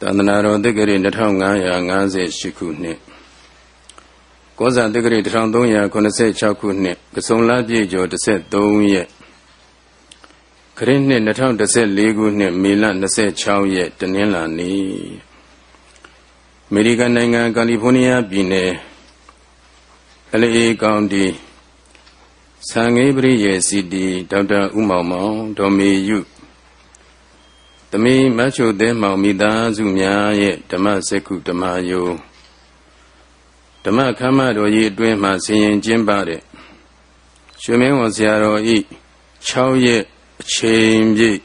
သာသနာတော်တက္ကရီ2558ခုနှစ်ကောဇာတက္ကရီ1386ခုနှစ်ကစုံလပြည့်ကျော်13ရက်ခရစ်နှစ်2014ခုနှစ်မေလ26ရက်တနင်္လာနေ့အမေရိကန်နိုင်ငံကယ်လီဖိုးနီးယားပြည်နယ် LA ကောင်တီဆန်ငေးပရိယေစီတီဒေါက်တာဦးမောင်မောင်ဒေါ်မေယု သမီးမချုသဲမောင်မိသားစုများရဲ့ဓမ္မစက္ခုဓမ္မယုံဓမ္မခမ်းမတော်ကြီးအတွင်းမှာဆင်ရင်ကျင်းပတဲ့ရွှေမင်းဝန်ဆရာတော်ဤ6ရက်အချိန်ပြည့်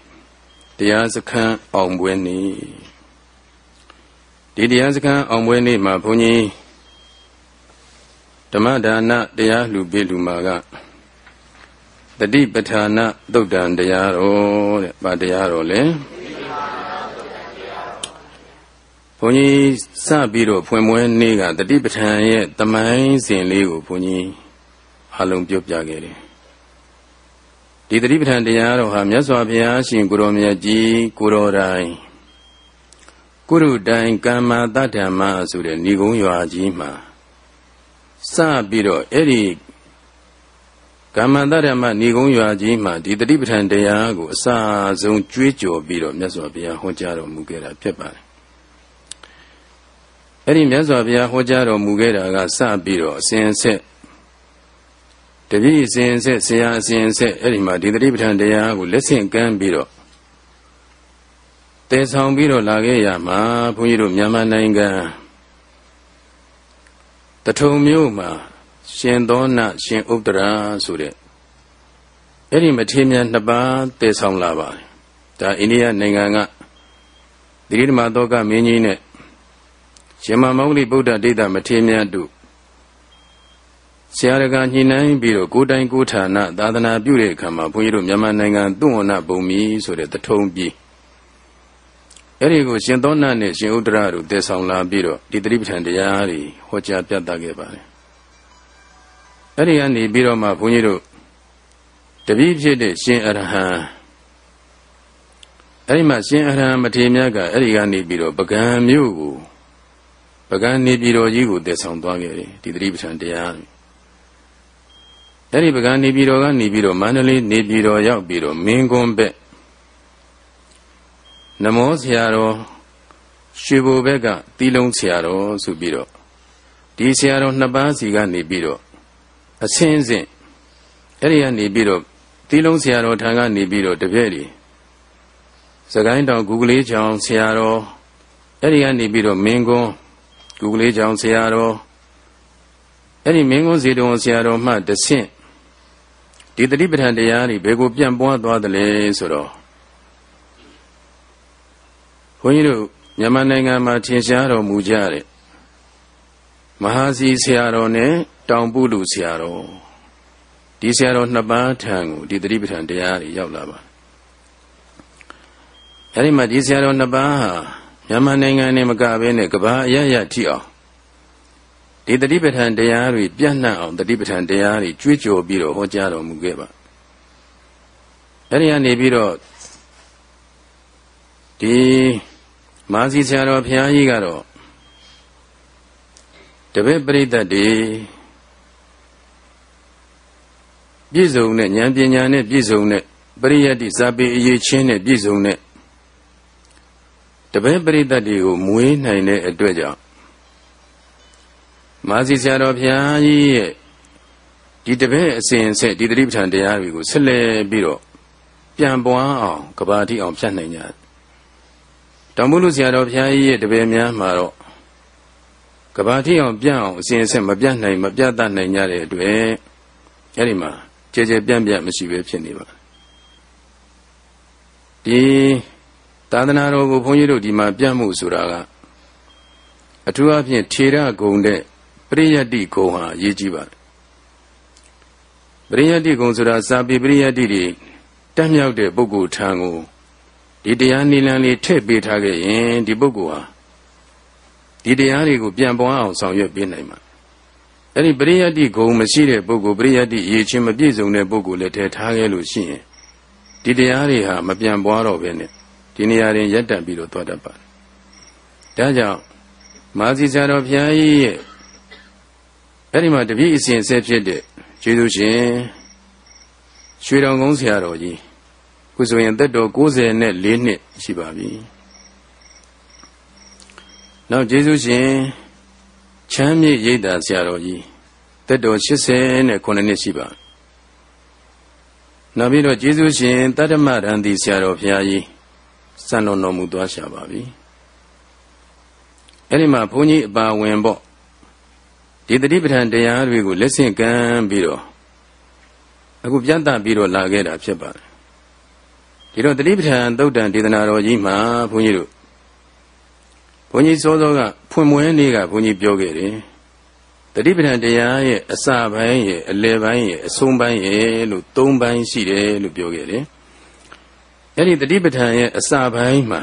တရားစခန်းအောင်ပွဲနေ့ဒီတရားစခန်းအောင်ပွဲနေ့မှာဘုန်းကြီးဓမ္မဒါနတရားလှူပေးလူမာကတတိပဋ္ဌာနသုတ်တံတရားတော်တဲ့ဗာတရားတော်လဲ ဘုန်းကြီးစပြီးတော့ဖွင့်ပွဲနေ့ကတတိပဋ္ဌာန်ရဲ့တမိုင်းစဉ်လေးကိုဘုန်းကြီးအလုံးပြုတ်ပြခဲ့တယ်ဒီတတိပဋ္ဌာန်တရားတော်ဟာမြတ်စွာဘုရားရှင်ကိုရောမြတ်ကြီးကိုရောတိုင်းကုရုတိုင်းကမ္မာတတ္တမဆိုတဲ့ဏိဂုံးရွာကြီးမှာစပြီးတော့အဲ့ဒီကမ္မန္တရမဏိဂုံးရွာကြီးမှာဒီတတိပဋ္ဌာန်တရားကိုအစာဆုံးကြွေးကြော်ပြီးတော့မြတ်စွာဘုရားဟောကြားတော်မူခဲ့တာဖြစ်ပါတယ် အဲ့ဒီမြတ်စွာဘုရားဟောကြားတော်မူခဲ့တာကစပြီးတော့အစဉ်ဆက်တပည့်အစဉ်ဆက်ဆရာအစဉ်ဆက်အဲ့ဒီမှာဒီတတိပဋ္ဌာန်တရားကိုလက်ဆင့်ကမ်းပြီးတော့တည်ဆောင်ပြီးတော့လာခဲ့ရမှာဘုန်းကြီးတို့မြန်မာနိုင်ငံတထုံမြို့မှာရှင်သောနရှင်ဥဒ္ဒရာဆိုတဲ့အဲ့ဒီမထေရမြတ်နှစ်ပါးတည်ဆောင်လာပါတယ်ဒါအိန္ဒိယနိုင်ငံကသီရိဓမ္မသောကမင်းကြီးနဲ့ ရှင်မမောဂလိဗုဒ္ဓဒိဋ္ဌမထေရမြတ်တို့ဆရာတကာညှိနှိုင်းပြီးတော့ကိုယ်တိုင်ကိုယ်ဌာနသာသနာပြုတဲ့အခါမှာဘုန်းကြီးတို့မြန်မာနိုင်ငံသုဝဏဘုံမီဆိုတဲ့တထုံပြည်အဲ့ဒီကိုရှင်သောနနဲ့ရှင်ဥဒ္ဒရတို့တည်ဆောင်လာပြီးတော့ဒီတိပဋ္ဌာန်တရားတွေဟောကြားပြသခဲ့ပါတယ်အဲ့ဒီကနေပြီးတော့မှဘုန်းကြီးတို့တပည့်ဖြစ်တဲ့ရှင်အရဟံအဲ့ဒီမှာရှင်အရဟံမထေရမြတ်ကအဲ့ဒီကနေပြီးတော့ပကံမြို့ကို ပကံနေပြည်တော်ကြီးကိုတည်ဆောင်သွားခဲ့တယ်ဒီသတိပဋ္ဌာန်တရားအဲ့ဒီပကံနေပြည်တော်ကနေပြီးတော့မန္တလေးနေပြည်တော်ရောက်ပြီးတော့မင်းကွန်းဘက်နမောဆရာတော်ရွှေဘိုဘက်ကတီးလုံးဆရာတော်ဆိုပြီးတော့ဒီဆရာတော်နှစ်ပါးစီကနေပြီးတော့အစင်းစင်းအဲ့ဒီကနေပြီးတော့တီးလုံးဆရာတော်ထံကနေပြီးတော့တပြည့်တည်းစကိုင်းတောင်ဂူကလေးချောင်ဆရာတော်အဲ့ဒီကနေပြီးတော့မင်းကွန်း ဂူကလေးချောင်ဆရာတော်အဲ့ဒီမင်းကွန်းစီတော်ဆရာတော်မှတဆင့်ဒီတတိပဋ္ဌာန်တရားတွေဘယ်ကိုပြန့်ပွားသွားသလဲဆိုတော့ဘုန်းကြီးတို့မြန်မာနိုင်ငံမှာထင်ရှားတော်မူကြတဲ့မဟာစီဆရာတော်နဲ့တောင်ပုလူဆရာတော်ဒီဆရာတော်နှစ်ပါးထံကိုဒီတတိပဋ္ဌာန်တရားတွေရောက်လာပါအဲဒီမှာဒီဆရာတော်နှစ်ပါးဟာ မြန်မာနိုင်ငံနဲ့မကဘဲနဲ့ကဘာအရရထိအောင်ဒီတတိပဋ္ဌာန်တရားတွေပြန့်နှံ့အောင်တတိပဋ္ဌာန်တရားတွေကြွေးကြော်ပြီးတော့ဟောကြားတော်မူခဲ့ပါအဲဒီကနေပြီးတော့ဒီမာစီဆရာတော်ဘုရားကြီးကတော့တပည့်ပရိသတ်တွေပြည့်စုံတဲ့ဉာဏ်ပညာနဲ့ပြည့်စုံတဲ့ပရိယတ်တိစာပေအရေးချင်းနဲ့ပြည့်စုံတဲ့ တပည့်ပရိသတ်တွေကိုမွေးနိုင်တဲ့အတွက်ကြောင့်မာစီဆရာတော်ဘုရားကြီးရဲ့ဒီတပည့်အစဉ်ဆက်ဒီတတိပဋ္ဌာန်တရားတွေကိုဆက်လက်ပြီးတော့ပြန်ပွားအောင်ကဘာတိအောင်ဖြတ်နိုင်ကြတယ်။တောင်မုလူဆရာတော်ဘုရားကြီးရဲ့တပည့်များမှာတော့ကဘာတိအောင်ပြန့်အောင်အစဉ်ဆက်မပြတ်နိုင်မပြတ်တတ်နိုင်ကြတဲ့အတွက်အဲ့ဒီမှာကြဲကြဲပြန့်ပြန့်မရှိပဲဖြစ်နေပါဒီ သာသနာတော်ကိုဘုန်းကြီးတို့ဒီမှာပြန့်မှုဆိုတာကအထူးအဖြင့်ထေရဂုံတဲ့ပရိယတ္တိဂုံဟာအရေးကြီးပါတယ်ပရိယတ္တိဂုံဆိုတာစာပေပရိယတ္တိတွေတက်မြောက်တဲ့ပုဂ္ဂိုလ်ထံကိုဒီတရားနိလန်လေးထည့်ပေးထားခဲ့ရင်ဒီပုဂ္ဂိုလ်ဟာဒီတရားတွေကိုပြန်ပွားအောင်ဆောင်ရွက်ပေးနိုင်မှာအဲ့ဒီပရိယတ္တိဂုံမရှိတဲ့ပုဂ္ဂိုလ်ပရိယတ္တိရည်ချင်းမပြည့်စုံတဲ့ပုဂ္ဂိုလ်လည်းတည်းထားခဲ့လို့ရှိရင်ဒီတရားတွေဟာမပြန်ပွားတော့ဘဲနဲ့ ဒီနေရာရင်ရက်တန့်ပြီးတော့သွားတတ်ပါတယ်ဒါကြောင့်မာစီဆရာတော်ဘုရားကြီးရဲ့အဲ့ဒီမှာတပည့်အစဉ်ဆက်ဖြစ်တဲ့ကျေးဇူးရှင်ရွှေတောင်ကုန်းဆရာတော်ကြီးခုဆိုရင်သက်တော်94နှစ်ရှိပါပြီနောက်ကျေးဇူးရှင်ချမ်းမြေ့ရိပ်သာဆရာတော်ကြီးသက်တော်89နှစ်ရှိပါနောက်ပြီးတော့ကျေးဇူးရှင်တတ္တမရန်တီဆရာတော်ဘုရားကြီး စံတော်တော်မူသွားရှာပါပြီအဲ့ဒီမှာဘုန်းကြီးအပါဝင်ပေါ့ဒီတတိပဋ္ဌာန်တရားတွေကိုလက်ဆင့်ကမ်းပြီးတော့အခုပြတ်တပြီးတော့လာခဲ့တာဖြစ်ပါတယ်ဒီတော့တတိပဋ္ဌာန်သုတ်တန်ဒေသနာတော်ကြီးမှာဘုန်းကြီးတို့ဘုန်းကြီးစောစောကဖွင့်မွဲနေ့ကဘုန်းကြီးပြောခဲ့တယ်တတိပဋ္ဌာန်တရားရဲ့အစပိုင်းရဲ့အလယ်ပိုင်းရဲ့အဆုံးပိုင်းရဲ့လို့၃ပိုင်းရှိတယ်လို့ပြောခဲ့တယ် အဲ့ဒီတတိပဋ္ဌာန်ရဲ့အစပိုင်းမှာ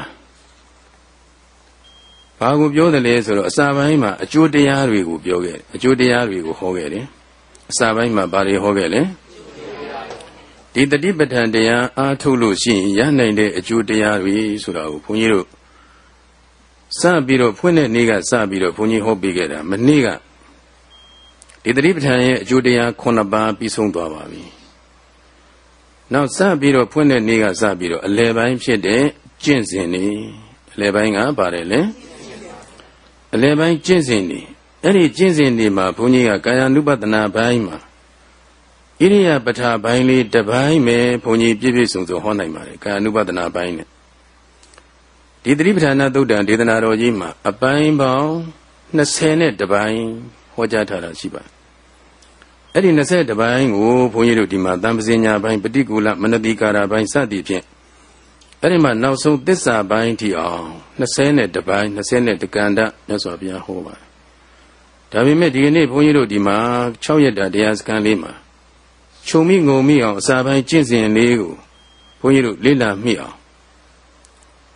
ဘာကိုပြောတယ်လဲဆိုတော့အစာပိုင်းမှာအကျိုးတရားတွေကိုပြောခဲ့အကျိုးတရားတွေကိုဟောခဲ့တယ်အစာပိုင်းမှာဘာတွေဟောခဲ့လဲဒီတတိပဋ္ဌာန်တရားအားထုတ်လို့ရှိရင်ရနိုင်တဲ့အကျိုးတရားတွေဆိုတာကိုဘုန်းကြီးတို့စပြီးတော့ဖွင့်တဲ့နေ့ကစပြီးတော့ဘုန်းကြီးဟောပေးခဲ့တာမနေ့ကဒီတတိပဋ္ဌာန်ရဲ့အကျိုးတရား9ပါးပြီးဆုံးသွားပါပြီ နောက်စပြီးတော့ဖွင့်တဲ့နေ့ကစပြီးတော့အလယ်ပိုင်းဖြစ်တဲ့ကျင့်စဉ်နေအလယ်ပိုင်းကပါတယ်လေအလယ်ပိုင်းကျင့်စဉ်နေအဲ့ဒီကျင့်စဉ်နေမှာဘုန်းကြီးကကာယ ानु ပဒနာဘိုင်းမှာဣရိယာပဋ္ဌာဘိုင်းလေးတစ်ဘိုင်းပဲဘုန်းကြီးပြည့်ပြည့်စုံစုံဟောနိုင်ပါတယ်ကာယ ानु ပဒနာဘိုင်းနဲ့ဒီသတိပဋ္ဌာနာသုတ်တံဒေသနာတော်ကြီးမှာအပိုင်းပေါင်း20နဲ့တပိုင်းဟောကြားထားတာရှိပါတယ် အဲ့ဒီ20တပိုင်းကိုဘုန်းကြီးတို့ဒီမှာတံပစင်ညာပိုင်းပฏิကူလမနတိကာရပိုင်းစသည်ဖြင့်အဲ့ဒီမှာနောက်ဆုံးသစ္စာပိုင်းထိအောင်20နဲ့တပိုင်း20နဲ့တကန္တမြတ်စွာဘုရားဟောပါတယ်ဒါပေမဲ့ဒီကနေ့ဘုန်းကြီးတို့ဒီမှာ6ရက်တာတရားစခန်းလေးမှာခြုံမိငုံမိအောင်အစာပိုင်းကျင့်စဉ်လေးကိုဘုန်းကြီးတို့လေ့လာမိအောင်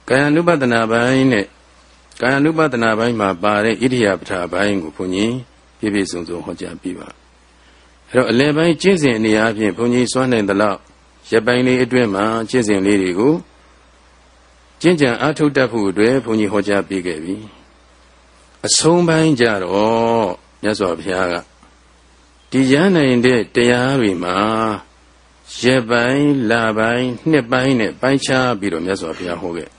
ကာယ ानु ပဒနာပိုင်းနဲ့ကာယ ानु ပဒနာပိုင်းမှာပါတဲ့ဣရိယာပဋ္ဌာပိုင်းကိုဘုန်းကြီးပြည့်ပြည့်စုံစုံဟောကြားပြီးပါ အဲ့တော့အလယ်ပိုင်းကျင့်စဉ်အနေအချင်းဘုန်းကြီးစွမ်းနိုင်သလောက်ရပိုင်းလေးအတွင်းမှာကျင့်စဉ်လေးတွေကိုကျင့်ကြံအားထုတ်တတ်ဖို့အတွက်ဘုန်းကြီးဟောကြားပေးခဲ့ပြီအဆုံးပိုင်းကြတော့မြတ်စွာဘုရားကဒီရနိုင်တဲ့တရားတွေမှာရက်ပိုင်းလပိုင်းနှစ်ပိုင်းနဲ့ပိုင်းခြားပြီးတော့မြတ်စွာဘုရားဟောခဲ့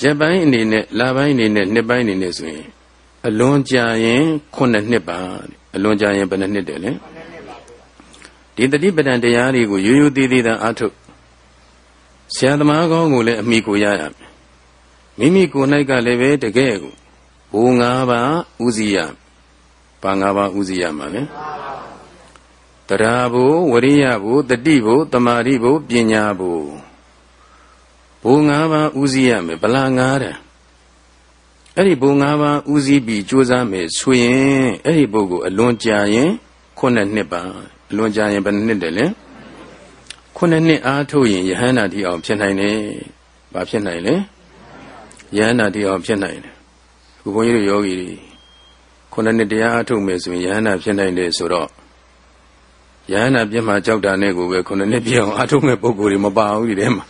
ရက်ပိုင်းအနေနဲ့လပိုင်းအနေနဲ့နှစ်ပိုင်းအနေနဲ့ဆိုရင်အလွန်ကြာရင်9နှစ်ပါ အလွန်ကြာရင်ဘယ်နှစ်နှစ်တယ်လဲဒီတတိပဒံတရားတွေကိုရိုးရိုးသေးသေးသာအထုတ်ဆရာသမားကောင်းကိုလည်းအမိကိုရရမယ်မိမိကိုယ်၌ကလည်းပဲတကယ်ကိုဘူ၅ပါးဥစည်းရဘာ၅ပါးဥစည်းရမှာလဲတရားဘုဝရိယဘုတတိဘုတမာတိဘုပညာဘုဘူ၅ပါးဥစည်းရမယ်ဗလာ၅တန် အဲ့ဒီဘူ၅ပါးဥစည်းပြီးကြိုးစားမယ်ဆိုရင်အဲ့ဒီဘုကိုအလွန်ကြာရင်ခုနှစ်နှစ်ပါအလွန်ကြာရင်ဘယ်နှစ်တယ်လဲခုနှစ်နှစ်အားထုတ်ရင်ယဟန္တာတိအောင်ဖြစ်နိုင်တယ်။ဘာဖြစ်နိုင်လဲ။ယဟန္တာတိအောင်ဖြစ်နိုင်တယ်။ခုဘုန်းကြီးတို့ယောဂီတွေခုနှစ်နှစ်တရားအားထုတ်မယ်ဆိုရင်ယဟန္တာဖြစ်နိုင်တယ်ဆိုတော့ယဟန္တာပြတ်မှကြောက်တာနဲ့ကိုပဲခုနှစ်နှစ်ပြည့်အောင်အားထုတ်မဲ့ပုံကိုယ်တွေမပါဘူးဒီထဲမှာ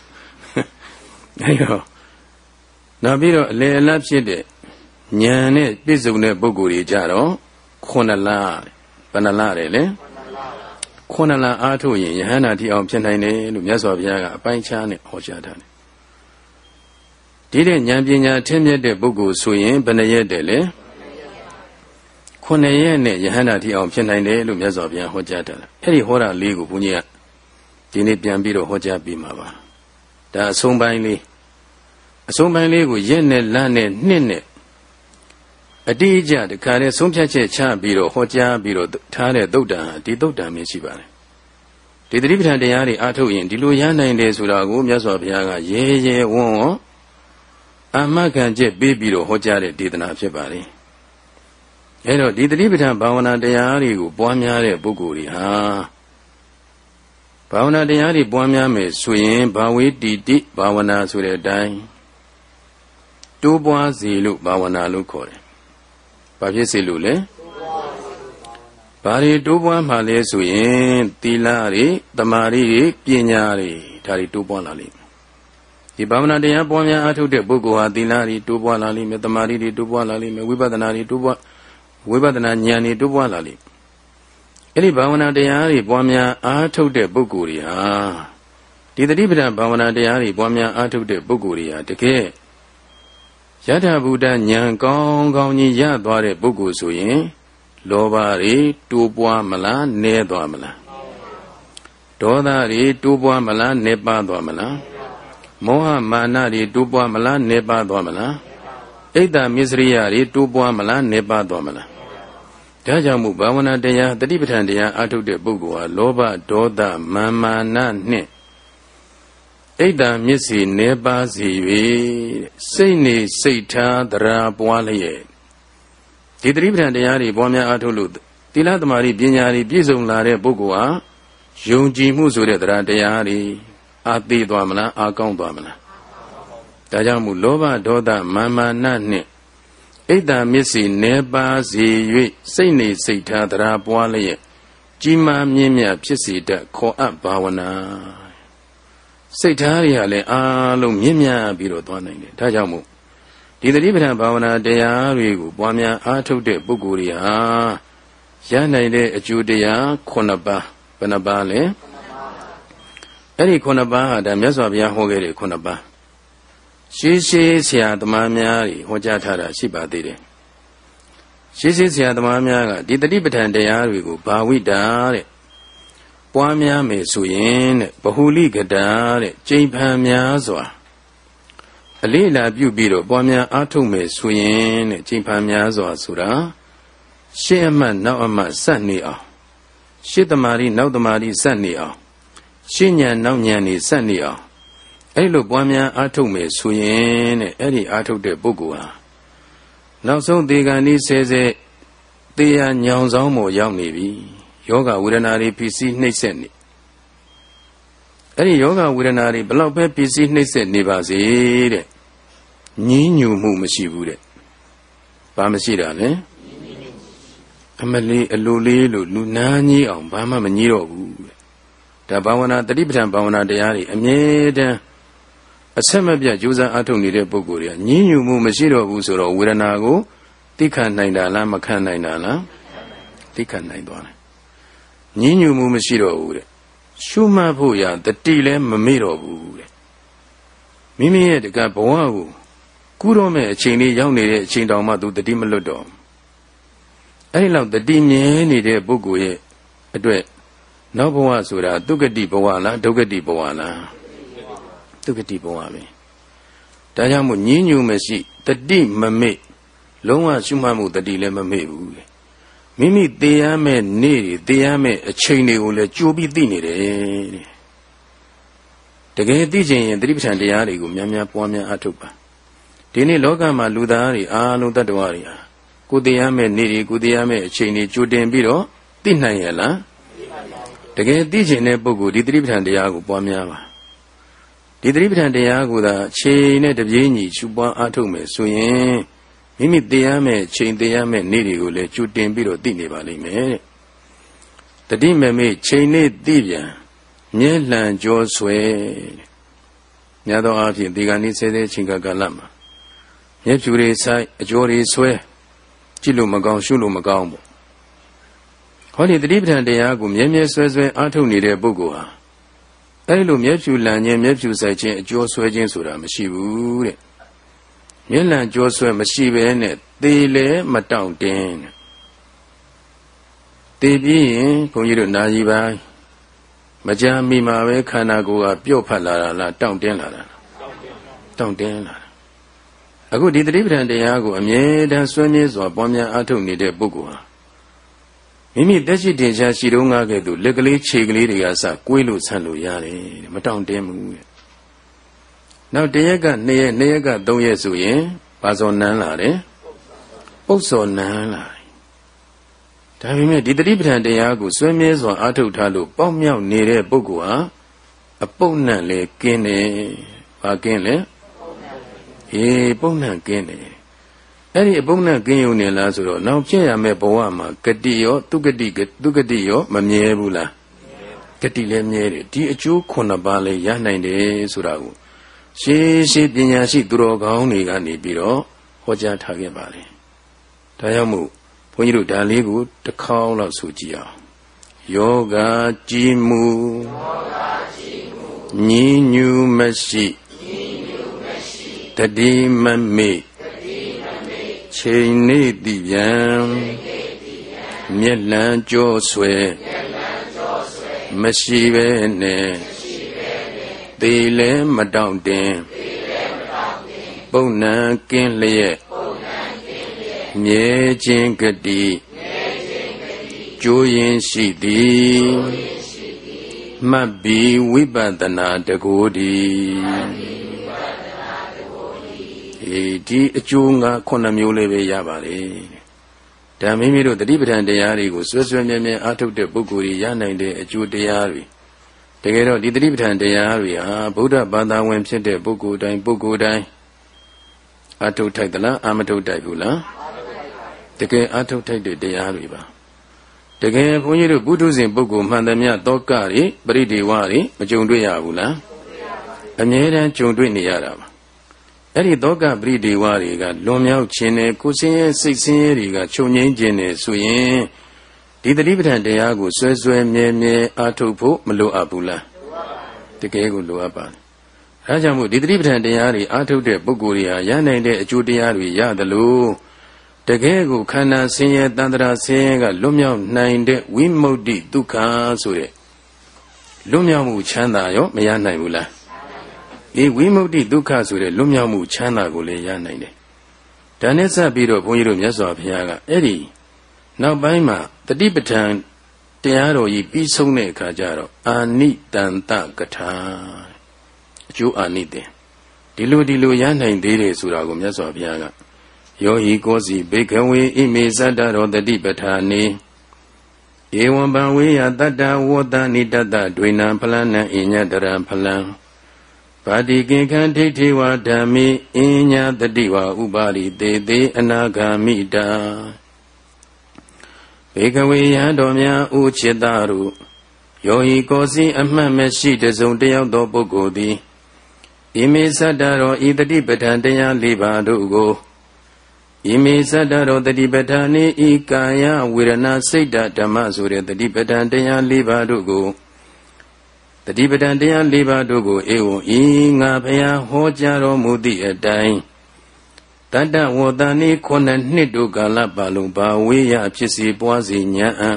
။အဲတော့နောက်ပြီးတော့အလေအလတ်ဖြစ်တဲ့ ဉာဏ်နဲ့ပြည့်စုံတဲ့ပုံကိုယ်တွေကြတော့ခုနှစ်လဘယ်နှလတယ်လဲ။ခုနလအားထုတ်ရင်ယဟန္တာတိအောင်ဖြစ်နိုင်တယ်လို့မြတ်စွာဘုရားကအပိုင်းခြားနဲ့ဟောကြားထားတယ်။ဒီတဲ့ဉာဏ်ပညာထင်းမြတ်တဲ့ပုဂ္ဂိုလ်ဆိုရင်ဘယ်နှရက်တည်းလဲ။ခုနှစ်ရက်နဲ့ယဟန္တာတိအောင်ဖြစ်နိုင်တယ်လို့မြတ်စွာဘုရားဟောကြားထားတယ်။အဲ့ဒီဟောတာလေးကိုဘုန်းကြီးကဒီနေ့ပြန်ပြီးတော့ဟောကြားပြီးမှာပါ။ဒါအဆုံးပိုင်းလေးအဆုံးပိုင်းလေးကိုရက်နဲ့လနဲ့နှစ်နဲ့ အတိအကျတခါတည်းဆုံးဖြတ်ချက်ချပြီးတော့ဟောကြားပြီးတော့ထားတဲ့သုတ်တံဒီသုတ်တံမျိုးရှိပါတယ်ဒီတိပဋ္ဌာန်တရားတွေအားထုတ်ရင်ဒီလိုရနိုင်တယ်ဆိုတာကိုမြတ်စွာဘုရားကရဲရဲဝံ့ဝံ့အမှတ်ခံချက်ပေးပြီးတော့ဟောကြားတဲ့ဒေသနာဖြစ်ပါတယ်အဲတော့ဒီတိပဋ္ဌာန်ဘာဝနာတရားတွေကိုပွားများတဲ့ပုဂ္ဂိုလ်တွေဟာဘာဝနာတရားတွေပွားများမယ်ဆိုရင်ဘာဝေတိတိဘာဝနာဆိုတဲ့အတိုင်းတိုးပွားစီလို့ဘာဝနာလို့ခေါ်တယ် ဘာဖြစ်စေလို့လဲဘာတွေတိုးပွားမှလဲဆိုရင်သီလတွေတမာရီတွေပညာတွေဒါတွေတိုးပွားလာလိမ့်မယ်ဒီဘာဝနာတရားပွားများအားထုတ်တဲ့ပုဂ္ဂိုလ်ဟာသီလတွေတိုးပွားလာလိမ့်မယ်တမာရီတွေတိုးပွားလာလိမ့်မယ်ဝိပဿနာတွေတိုးပွားဝိပဿနာဉာဏ်တွေတိုးပွားလာလိမ့်အဲ့ဒီဘာဝနာတရားတွေပွားများအားထုတ်တဲ့ပုဂ္ဂိုလ်တွေဟာဒီတတိပဒဘာဝနာတရားတွေပွားများအားထုတ်တဲ့ပုဂ္ဂိုလ်တွေဟာတကယ် ယထာဘုဒ္ဓဉာဏ်ကောင်းကောင်းကြီးရသွားတဲ့ပုဂ္ဂိုလ်ဆိုရင် လောဘတွေတိုးပွားမလားနည်းသွားမလားဒေါသတွေတိုးပွားမလားနည်းပါသွားမလားမောဟမာနတွေတိုးပွားမလားနည်းပါသွားမလားအိတ်တမစ္စရိယတွေတိုးပွားမလားနည်းပါသွားမလားဒါကြောင့်မို့ဘာဝနာတရားတတိပဋ္ဌာန်တရားအထုတ်တဲ့ပုဂ္ဂိုလ်ဟာလောဘဒေါသမာမာနနှင့် အိတ်တမျက်စီနေပါစီ၍စိတ်နေစိတ်ထားတရာပွားလျက်ဒီတတိပဋ္ဌာန်တရားတွေပွားများအထုတ်လို့သီလသမารိပညာတွေပြည့်စုံလာတဲ့ပုဂ္ဂိုလ်ဟာယုံကြည်မှုဆိုတဲ့တရားတရားတွေအာသိသွားမလားအာကောင်းသွားမလားဒါကြောင့်မို့လောဘဒေါသမာမာနနှင့်အိတ်တမျက်စီနေပါစီ၍စိတ်နေစိတ်ထားတရာပွားလျက်ကြီးမားမြင့်မြတ်ဖြစ်စေတတ်ခေါ်အပ်ဘာဝနာ စိတ်ထားတွေကလည်းအားလုံးမြင့်မြတ်ပြီးတော့သွားနိုင်တယ်ဒါကြောင့်မို့ဒီတတိပဌာန်ဘာဝနာတရားတွေကိုပွားများအားထုတ်တဲ့ပုဂ္ဂိုလ်တွေဟာရနိုင်တဲ့အကျိုးတရား9ပါးဘယ်နှပါးလဲအဲ့ဒီ9ပါးဟာဒါမြတ်စွာဘုရားဟောခဲ့တဲ့9ပါးရှေးရှေးဆရာသမားများတွေဟောကြားထားတာရှိပါသေးတယ်ရှေးရှေးဆရာသမားများကဒီတတိပဋ္ဌာန်တရားတွေကိုဘာဝိတာတဲ့ ပွားများမယ်ဆိုရင်တဲ့ဘဟုလိကတာတဲ့ကျိန်ဖန်များစွာအလေးလာပြုပြီးတော့ပွားများအားထုတ်မယ်ဆိုရင်တဲ့ကျိန်ဖန်များစွာဆိုတာရှေ့အမှတ်နောက်အမှတ်စက်နေအောင်ရှေ့တမာရီနောက်တမာရီစက်နေအောင်ရှေ့ညာနောက်ညာနေစက်နေအောင်အဲ့လိုပွားများအားထုတ်မယ်ဆိုရင်တဲ့အဲ့ဒီအားထုတ်တဲ့ပုဂ္ဂိုလ်ဟာနောက်ဆုံးဒေဂန်ဒီဆဲဆဲတေယညောင်ဆောင်မောရောက်နေပြီ ယောဂဝေဒနာတွေဖြစ်စီနှိမ့်ဆက်နေအဲ့ဒီယောဂဝေဒနာတွေဘလောက်ပဲဖြစ်စီနှိမ့်ဆက်နေပါစေတဲ့ညင်းညူမှုမရှိဘူးတဲ့ဘာမရှိတာလဲအမလေးအလိုလေးလို့လူနာကြီးအောင်ဘာမှမကြီးတော့ဘူးတဲ့ဒါဘာဝနာတတိပဋ္ဌာန်ဘာဝနာတရားတွေအမြဲတမ်းအဆက်မပြတ်ကြိုးစားအထုတ်နေတဲ့ပုဂ္ဂိုလ်တွေကညင်းညူမှုမရှိတော့ဘူးဆိုတော့ဝေဒနာကိုသိခံနိုင်တာလားမခံနိုင်တာလားသိခံနိုင်သွားတယ် ညင်းညူမှုမရှိတော့ဘူးတဲ့ရှုမှတ်ဖို့ရတတိလည်းမမေ့တော့ဘူးတဲ့မိမိရဲ့တကဘဝကိုကူးတော့မဲ့အချိန်လေးရောက်နေတဲ့အချိန်တောင်မှသူတတိမလွတ်တော့အဲ့ဒီလောက်တတိမြဲနေတဲ့ပုဂ္ဂိုလ်ရဲ့အတွက်နောက်ဘဝဆိုတာဒုက္ကတိဘဝလားဒုက္ကတိဘဝလားဒုက္ကတိဘဝပဲဒါကြောင့်မို့ညင်းညူမရှိတတိမမေ့လုံးဝရှုမှတ်မှုတတိလည်းမမေ့ဘူးလေ မိမိသိရမယ့်နေ့တွေသိရမယ့်အချိန်တွေကိုလည်းကြိုးပြီးသိနေတယ်တဲ့တကယ်သိချင်ရင်သတိပဋ္ဌာန်တရားတွေကိုများများပွားများအထုတ်ပါဒီနေ့လောကမှာလူသားတွေအားလုံးတ attva တွေဟာကိုသိရမယ့်နေ့တွေကိုသိရမယ့်အချိန်တွေကြိုတင်ပြီးတော့သိနိုင်ရလားတကယ်သိချင်တဲ့ပုဂ္ဂိုလ်ဒီသတိပဋ္ဌာန်တရားကိုပွားများပါဒီသတိပဋ္ဌာန်တရားကိုသာချိန်နဲ့တပြေးညီရှုပွားအားထုတ်မယ်ဆိုရင် မိမိသိရမယ့်ချိန်သိရမယ့်နေ့တွေကိုလည်းကြိုတင်ပြီးတော့သိနေပါလိမ့်မယ်တတိမမေချိန်နေ့သိပြန်မြဲလံကြောဆွဲများသောအားဖြင့်ဒီကနေ့ဆဲတဲ့ချိန်ကာလမှာမျက်ဖြူတွေဆိုင်အကျော်တွေဆွဲကြည့်လို့မကောင်းရှုလို့မကောင်းပေါ့ဟောဒီတတိပဋ္ဌာန်တရားကိုမြဲမြဲဆွဲဆွဲအားထုတ်နေတဲ့ပုဂ္ဂိုလ်ဟာအဲဒီလိုမျက်ဖြူလန်ခြင်းမျက်ဖြူဆိုင်ခြင်းအကျော်ဆွဲခြင်းဆိုတာမရှိဘူးတဲ့ မျက်လံကြောဆွဲမရှိဘဲနဲ့သေလဲမတောင့်တင်းသေပြီးရင်ဘုန်းကြီးတို့နာကြီးပိုင်းမကြမ်းမိမှာပဲခန္ဓာကိုယ်ကပြော့ဖတ်လာတာလားတောင့်တင်းလာတာလားတောင့်တင်းလာတာအခုဒီသတိပဋ္ဌာန်တရားကိုအမြဲတမ်းဆွေးနွေးစွာပွားများအားထုတ်နေတဲ့ပုဂ္ဂိုလ်ဟာမိမိတက်ရှိတင်ရှားရှိတော့ငါကဲ့သို့လက်ကလေးခြေကလေးတွေကစကွေးလို့ဆန့်လို့ရတယ်မတောင့်တင်းဘူးတဲ့ နောက်တရက်က2ရက်2ရက်က3ရက်ဆိုရင်ဘာစောနန်းလာတယ်ပုပ်စောနန်းလာတယ်ဒါပေမဲ့ဒီတတိပဋ္ဌာန်တရားကိုစွဲမြဲစွာအားထုတ်ထားလို့ပေါက်မြောက်နေတဲ့ပုဂ္ဂိုလ်ဟာအပုပ်နှံ့လေကင်းတယ်ဘာကင်းလဲအေးပုပ်နှံ့ကင်းတယ်အဲ့ဒီအပုပ်နှံ့ကင်းရုံနဲ့လားဆိုတော့နောက်ဖြစ်ရမယ့်ဘဝမှာဂတိရောသူဂတိသူဂတိရောမမြဲဘူးလားဂတိလည်းမြဲတယ်ဒီအကျိုးခုနှစ်ပါးလည်းရနိုင်တယ်ဆိုတာကို ရှေးရှေးပညာရှိသူတော်ကောင်းတွေကနေပြီးတော့ဟောကြားထားခဲ့ပါတယ်ဒါကြောင့်မို့ဘုန်းကြီးတို့ဒါလေးကိုတစ်ခေါက်လောက်ဆိုကြည့်အောင်ယောဂကြည်မှုယောဂကြည်မှုညီညူမရှိညီညူမရှိတတိမမေတတိမမေချိန်နေတိပြန်ချိန်နေတိပြန်မျက်လန်းကြောဆွဲမျက်လန်းကြောဆွဲမရှိပဲနဲ့မရှိပဲနဲ့ သေလဲမတောင့်တင်သေလဲမတောင့်တင်ပုံနံကင်းလျက်ပုံနံကင်းလျက်မြဲခြင်းဂတိကျိုးရင်ရှိသည်မှတ်ပြီးဝိပဿနာတကိုယ်ဒီအေးဒီအကျိုးငါခုနှစ်မျိုးလေးပဲရပါလေဒါမိမိတို့တတိပဋ္ဌာန်တရားတွေကိုစွဲစွဲမြဲမြဲအားထုတ်တဲ့ပုဂ္ဂိုလ်ကြီးရနိုင်တဲ့အကျိုးတရားတွေ တကယ်တော့ဒီတတိပဋ္ဌာန်တရားတွေဟာဗုဒ္ဓဘာသာဝင်ဖြစ်တဲ့ပုဂ္ဂိုလ်တိုင်းပုဂ္ဂိုလ်တိုင်းအားထုတ်ထိုက်သလားအာမထုတ်ထိုက်ဘူးလားတကယ်အားထုတ်ထိုက်တဲ့တရားတွေပါတကယ်ဘုန်းကြီးတို့ပုထုဇဉ်ပုဂ္ဂိုလ်မှန်သမျှတောကတွေပရိဒေဝတွေမကြုံတွေ့ရဘူးလားအမြဲတမ်းကြုံတွေ့နေရတာပါအဲ့ဒီတောကပရိဒေဝတွေကလွန်မြောက်ခြင်းနဲ့ကိုယ်စင်းရဲ့စိတ်စင်းရဲ့တွေကချုပ်ငိမ့်ခြင်းနဲ့ဆိုရင် ဒီတတိပဋ္ဌာန်တရားကိုဆွဲဆွဲမြဲမြဲအားထုတ်ဖို့မလိုအပ်ဘူးလားတကယ်ကိုလိုအပ်ပါတယ်အဲဒါကြောင့်မို့ဒီတတိပဋ္ဌာန်တရားတွေအားထုတ်တဲ့ပုဂ္ဂိုလ်တွေဟာရနိုင်တဲ့အကျိုးတရားတွေရတယ်လို့တကယ်ကိုခန္ဓာဆင်းရဲတန်ត្រာဆင်းရဲကလွတ်မြောက်နိုင်တဲ့ဝိမု ക്തി ဒုက္ခဆိုတဲ့လွတ်မြောက်မှုချမ်းသာရောမရနိုင်ဘူးလားဒီဝိမု ക്തി ဒုက္ခဆိုတဲ့လွတ်မြောက်မှုချမ်းသာကိုလည်းရနိုင်တယ်ဒါနဲ့ဆက်ပြီးတော့ဘုန်းကြီးတို့မြတ်စွာဘုရားကအဲ့ဒီ နောက်ပိုင်းမှာတတိပဋ္ဌာန်တရားတော်ကြီးပြီးဆုံးတဲ့အခါကျတော့အာနိတန်တကထာအကျိုးအာနိတေဒီလိုဒီလိုရနိုင်သေးတယ်ဆိုတာကိုမြတ်စွာဘုရားကယောဟိကောစီဘေကဝေဣမေသတ္တရောတတိပဋ္ဌာနေဧဝံဘဝေယတတ္တဝတ္တနိတတဒွေနံဖလနံအညတရံဖလံပါတိကေခံဒိဋ္ဌိဝဓမ္မိအညာတတိဝဥပါရိတေတေအနာဂာမိတာ ဘေကဝေယံတော်များဥจิตရုယောဟိကောစီအမှတ်မရှိတစုံတယောက်သောပုဂ္ဂိုလ်သည်ဣမေသတ္တရောဤတတိပဋ္ဌာန်တရား၄ပါးတို့ကိုဣမိသတ္တရောတတိပဋ္ဌာနေဤကာယဝေဒနာစိတ်ဓမ္မဆိုတဲ့တတိပဋ္ဌာန်တရား၄ပါးတို့ကိုတတိပဋ္ဌာန်တရား၄ပါးတို့ကိုအေဝံဤငါဘုရားဟောကြားတော်မူသည့်အတိုင်း တတဝတ္တန်ဤခုနှစ်နှစ်တို့ကာလပါလုံးပါဝေယဖြစ်စီပွားစီညာအံ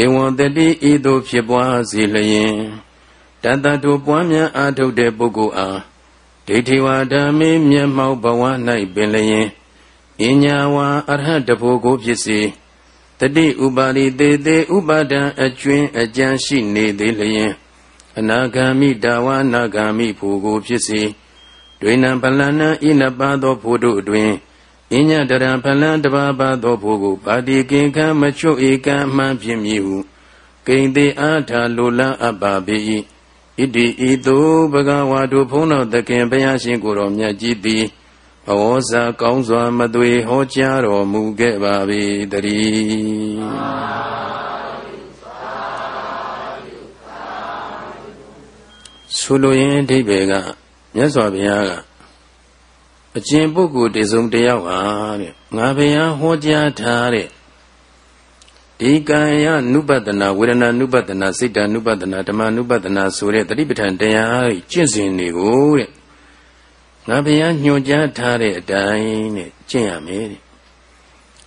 ဧဝံတတိဤသို့ဖြစ်ပွားစီလျင်တတတို့ပွားများအာထုတ်တဲ့ပုဂ္ဂိုလ်အားဒိဋ္ဌိဝါဓမ္မေမျက်မှောက်ဘဝ၌ပင်လျင်အညာဝါအရဟတဖို့ကိုဖြစ်စီတတိဥပါရိတေတေဥပါဒံအကျွင်းအကြံရှိနေသေးလျင်အနာဂ ामि တာဝနာဂ ामि ဖို့ကိုဖြစ်စီ ဒွေနံပလန္နံဤနပါသောဘုတို့အတွင်အညတရံဖလံတဘာဘာသောဘုကိုပါတိကိကံမချွတ်ဧကံမှန်ဖြစ်မည်ဟုဂိမ့်သေးအားထာလိုလန်းအပ်ပါပေ၏ဣတိဤသို့ဘဂဝါတို့ဘုန်းတော်သခင်ဘုရားရှင်ကိုယ်တော်မြတ်ကြီးသည်ဩဇာကောင်းစွာမသွေဟောကြားတော်မူခဲ့ပါ၏တည်းဆိုလိုရင်းအဓိပ္ပာယ်က မြတ်စွာဘုရားကအကျင့်ပုဂ္ဂိုလ်တေဆုံးတယောက်ဟာတဲ့ငါဘုရားဟောကြားထားတဲ့ဒီကံယနုပဒနာဝေဒနာနုပဒနာစိတ်တ ानु ပဒနာဓမ္မ ानु ပဒနာဆိုတဲ့တတိပဋ္ဌာန်တရားကျင့်စဉ်တွေကိုတဲ့ငါဘုရားညွှန်ကြားထားတဲ့အတိုင်းနဲ့ကျင့်ရမယ်တဲ့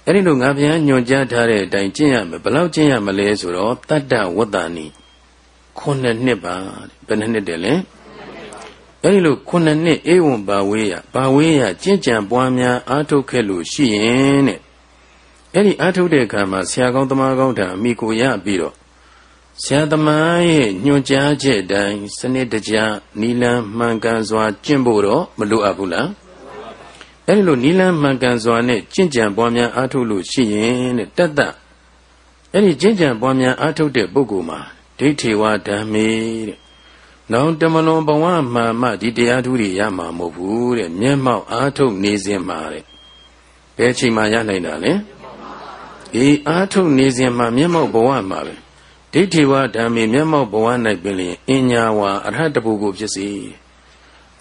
အဲ့ဒီလိုငါဘုရားညွှန်ကြားထားတဲ့အတိုင်းကျင့်ရမယ်ဘယ်လောက်ကျင့်ရမလဲဆိုတော့တတ္တဝတ္တနိခုနှစ်နှစ်ပါတဲ့ဘယ်နှစ်နှစ်တည်းလဲ အဲ့ဒီလိုခုနှစ်နှစ်အေဝံဘာဝေးရဘာဝေးရကျင့်ကြံပွားများအားထုတ်ခဲ့လို့ရှိရင်တဲ့အဲ့ဒီအားထုတ်တဲ့အခါမှာဆရာကောင်းသမားကောင်းထံအမိကိုရပြီးတော့ဆရာသမားရဲ့ညွှန်ကြားချက်အတိုင်းစနစ်တကျနီလန်းမှန်ကန်စွာကျင့်ဖို့တော့မလိုအပ်ဘူးလားအဲဒီလိုနီလန်းမှန်ကန်စွာနဲ့ကျင့်ကြံပွားများအားထုတ်လို့ရှိရင်တဲ့တတ်တတ်အဲဒီကျင့်ကြံပွားများအားထုတ်တဲ့ပုဂ္ဂိုလ်မှာဒိဋ္ဌိဝဓမ္မေတဲ့ နောင်တမလွန်ဘဝမှာမှဒီတရားဓုတွေရမှာမဟုတ်ဘူးတဲ့မျက်မှောက်အားထုတ်နေစဉ်မှာတဲ့ဘယ်ချိန်မှရနိုင်တာလဲအေးအားထုတ်နေစဉ်မှာမျက်မှောက်ဘဝမှာပဲဒိဋ္ဌိဝဓမ္မေမျက်မှောက်ဘဝ၌ပင်လျင်အညာဝါအရဟတပုကိုဖြစ်စေ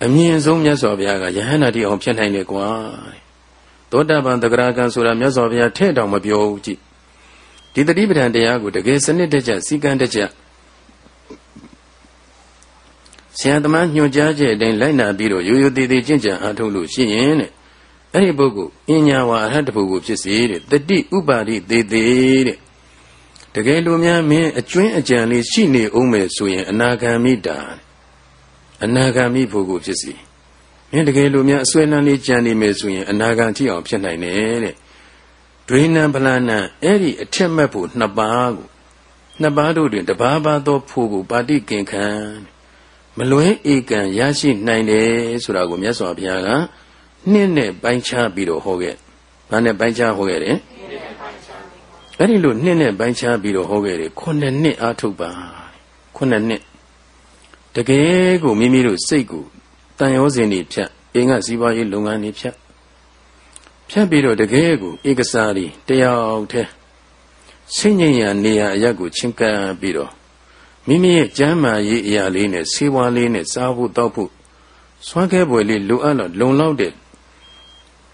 အမြင့်ဆုံးမြတ်စွာဘုရားကယဟန္တာတိအောင်ဖြစ်နိုင်တယ်ကွာသောတာပန်တဂရကံဆိုတာမြတ်စွာဘုရားထဲ့တောင်မပြောဘူးကြည့်ဒီတတိပဋ္ဌာန်တရားကိုတကယ်စနစ်တကျစီကံတကျ ဆရာသမားညွှန်ကြားချက်အတိုင်းလိုက်နာပြီးတော့ရိုးရိုးသေးသေးကျင့်ကြံအားထုတ်လို့ရှိရင်တဲ့အဲ့ဒီပုဂ္ဂိုလ်အညာဝါအရဟတပုဂ္ဂိုလ်ဖြစ်စေတဲ့တတိဥပါရိသေးသေးတဲ့တကယ်လို့များမင်းအကျွင်းအကြံလေးရှိနေအောင်မယ်ဆိုရင်အနာဂံမိတာအနာဂံမိပုဂ္ဂိုလ်ဖြစ်စီမင်းတကယ်လို့များအစွဲလန်းလေးကြံနေမယ်ဆိုရင်အနာဂံထိအောင်ဖြစ်နိုင်တယ်တဲ့ဒွေနံပလနံအဲ့ဒီအထက်မဲ့ဖို့နှစ်ပါးကိုနှစ်ပါးတို့တွင်တပါးပါသောဖို့ကိုပါတိကင်ခံ မလွဲဧကံရရှိနိုင်တယ်ဆိုတာကိုမြတ်စွာဘုရားကနှစ်နဲ့ပိုင်းခြားပြီးတော့ဟောခဲ့။ဘာနဲ့ပိုင်းခြားဟောခဲ့တယ်။အဲ့ဒီလိုနှစ်နဲ့ပိုင်းခြားပြီးတော့ဟောခဲ့တယ်ခုနှစ်နှစ်အားထုတ်ပါခုနှစ်နှစ်တကယ်ကိုမိမိတို့စိတ်ကိုတန်ရောစဉ်တွေဖြတ်အင်းကစီးပွားရေးလုပ်ငန်းတွေဖြတ်ဖြတ်ပြီးတော့တကယ်ကိုဧကစားတွေတယောက်တည်းစိတ်ငြိမ်ရာနေရာအရက်ကိုချင်းကပ်ပြီးတော့ မိမိရဲ့ကျမ်းမာရေးအရာလေးနဲ့ဆေးဝါးလေးနဲ့စားဖို့တောက်ဖို့စွမ်းခဲပွေလေးလိုအပ်တော့လုံလောက်တဲ့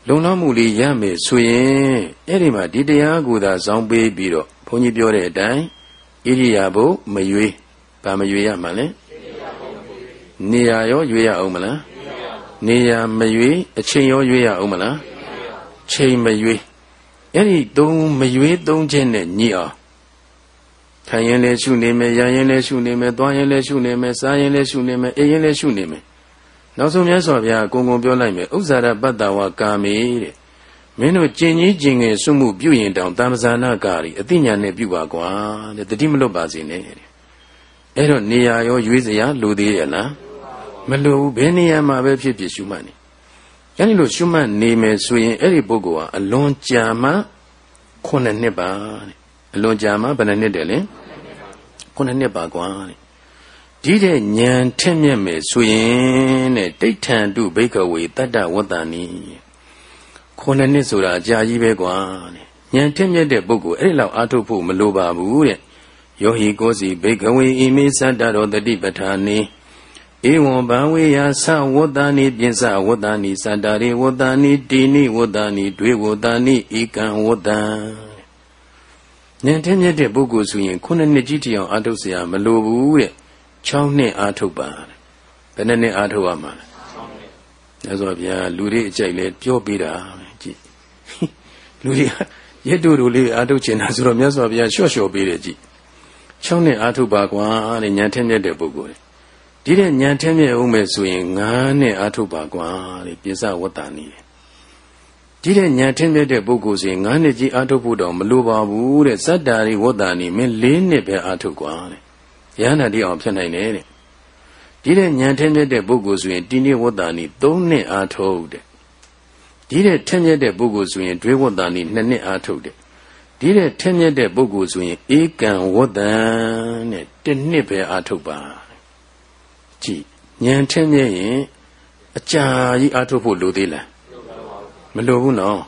လုံလောက်မှုလေးရမယ်ဆိုရင်အဲ့ဒီမှာဒီတရားကိုသာဇောင်းပေးပြီးတော့ဘုန်းကြီးပြောတဲ့အတိုင်းဣရိယာပုမရွေးဗာမရွေးရမှာလဲနေရာရောရွေးရအောင်မလားနေရာမရွေးအချိန်ရောရွေးရအောင်မလားချိန်မရွေးအဲ့ဒီသုံးမရွေးသုံးခြင်းနဲ့ညီအောင် ထိုင်ရင်လည်းရှုနေမယ်ရရင်လည်းရှုနေမယ်သွားရင်လည်းရှုနေမယ်စားရင်လည်းရှုနေမယ်အိပ်ရင်လည်းရှုနေမယ်နောက်ဆုံးမြတ်စွာဘုရားကုံကုံပြောလိုက်မယ်ဥစ္စာရပတ္တဝါကာမေတဲ့မင်းတို့ကျင်ကြီးကျင်ငယ်စွမှုပြုရင်တောင်တမ္ပဇာနာကာရီအသိဉာဏ်နဲ့ပြုပါကွာတဲ့တတိမလွတ်ပါစေနဲ့တဲ့အဲ့တော့နေရာရောရွေးစရာလိုသေးရဲ့လားမလိုဘူးဘယ်နေရာမှာပဲဖြစ်ဖြစ်ရှုမှတ်နေအဲ့ဒီလိုရှုမှတ်နေမယ်ဆိုရင်အဲ့ဒီပုဂ္ဂိုလ်ဟာအလွန်ကြာမှခုနှစ်နှစ်ပါတဲ့ အလွန်ကြာမှဘယ်နှစ်နှစ်တယ်လဲခုနှစ်နှစ်ပါကွာတဲ့ဒီတဲ့ဉာဏ်ထက်မြက်မယ်ဆိုရင်တဲ့တိဋ္ဌံတုဘိကဝေတတ္တဝတ္တနိခုနှစ်နှစ်ဆိုတာအကြာကြီးပဲကွာတဲ့ဉာဏ်ထက်မြက်တဲ့ပုဂ္ဂိုလ်အဲ့ဒီလောက်အားထုတ်ဖို့မလိုပါဘူးတဲ့ယောဟိကိုစီဘိကဝေဣမိသတ္တရောတတိပဋ္ဌာနိဧဝံဘာဝေယသဝတ္တနိပိစဝတ္တနိသတ္တရေဝတ္တနိတိနိဝတ္တနိဒွေဝတ္တနိဧကံဝတ္တံ ဉာဏ်ထင်းမြတ်တဲ့ပုဂ္ဂိုလ်ဆိုရင်ခုနှစ်နှစ်ကြီးတအောင်အာထုတ်စရာမလိုဘူးတဲ့6နှစ်အာထုတ်ပါတဲ့ဘယ်နှစ်နှစ်အာထုတ်ရမှာလဲ6နှစ်ဒါဆိုဗျာလူတွေအကြိုက်လဲပြောပေးတာကြည့်လူတွေရစ်တူတူလေးအာထုတ်ချင်တာဆိုတော့မြတ်စွာဘုရားလျှော့လျှော့ပေးတယ်ကြည့်6နှစ်အာထုတ်ပါကွာတဲ့ဉာဏ်ထင်းမြတ်တဲ့ပုဂ္ဂိုလ်ဒီတဲ့ဉာဏ်ထင်းမြတ်အောင်မယ်ဆိုရင်9နှစ်အာထုတ်ပါကွာတဲ့ပြစ္ဆဝတ္တနည်း ဒီတဲ့ဉာဏ်ထက်မြက်တဲ့ပုဂ္ဂိုလ်ဆိုရင်9နှစ်ကြီးအားထုတ်ဖို့တော့မလိုပါဘူးတဲ့ဇတ္တာရိဝတ္တနီမင်း4နှစ်ပဲအားထုတ်ကွာတဲ့ယဟန္တာတိအောင်ဖြစ်နိုင်တယ်တဲ့ဒီတဲ့ဉာဏ်ထင်းမြတ်တဲ့ပုဂ္ဂိုလ်ဆိုရင်တိနိဝတ္တနီ3နှစ်အားထုတ်တဲ့ဒီတဲ့ထင်းမြတ်တဲ့ပုဂ္ဂိုလ်ဆိုရင်ဒွေဝတ္တနီ2နှစ်အားထုတ်တဲ့ဒီတဲ့ထင်းမြတ်တဲ့ပုဂ္ဂိုလ်ဆိုရင်ဧကံဝတ္တံတဲ့တစ်နှစ်ပဲအားထုတ်ပါကြည်ဉာဏ်ထင်းမြတ်ရင်အကြာကြီးအားထုတ်ဖို့လိုသေးလား မလိုဘူးနော်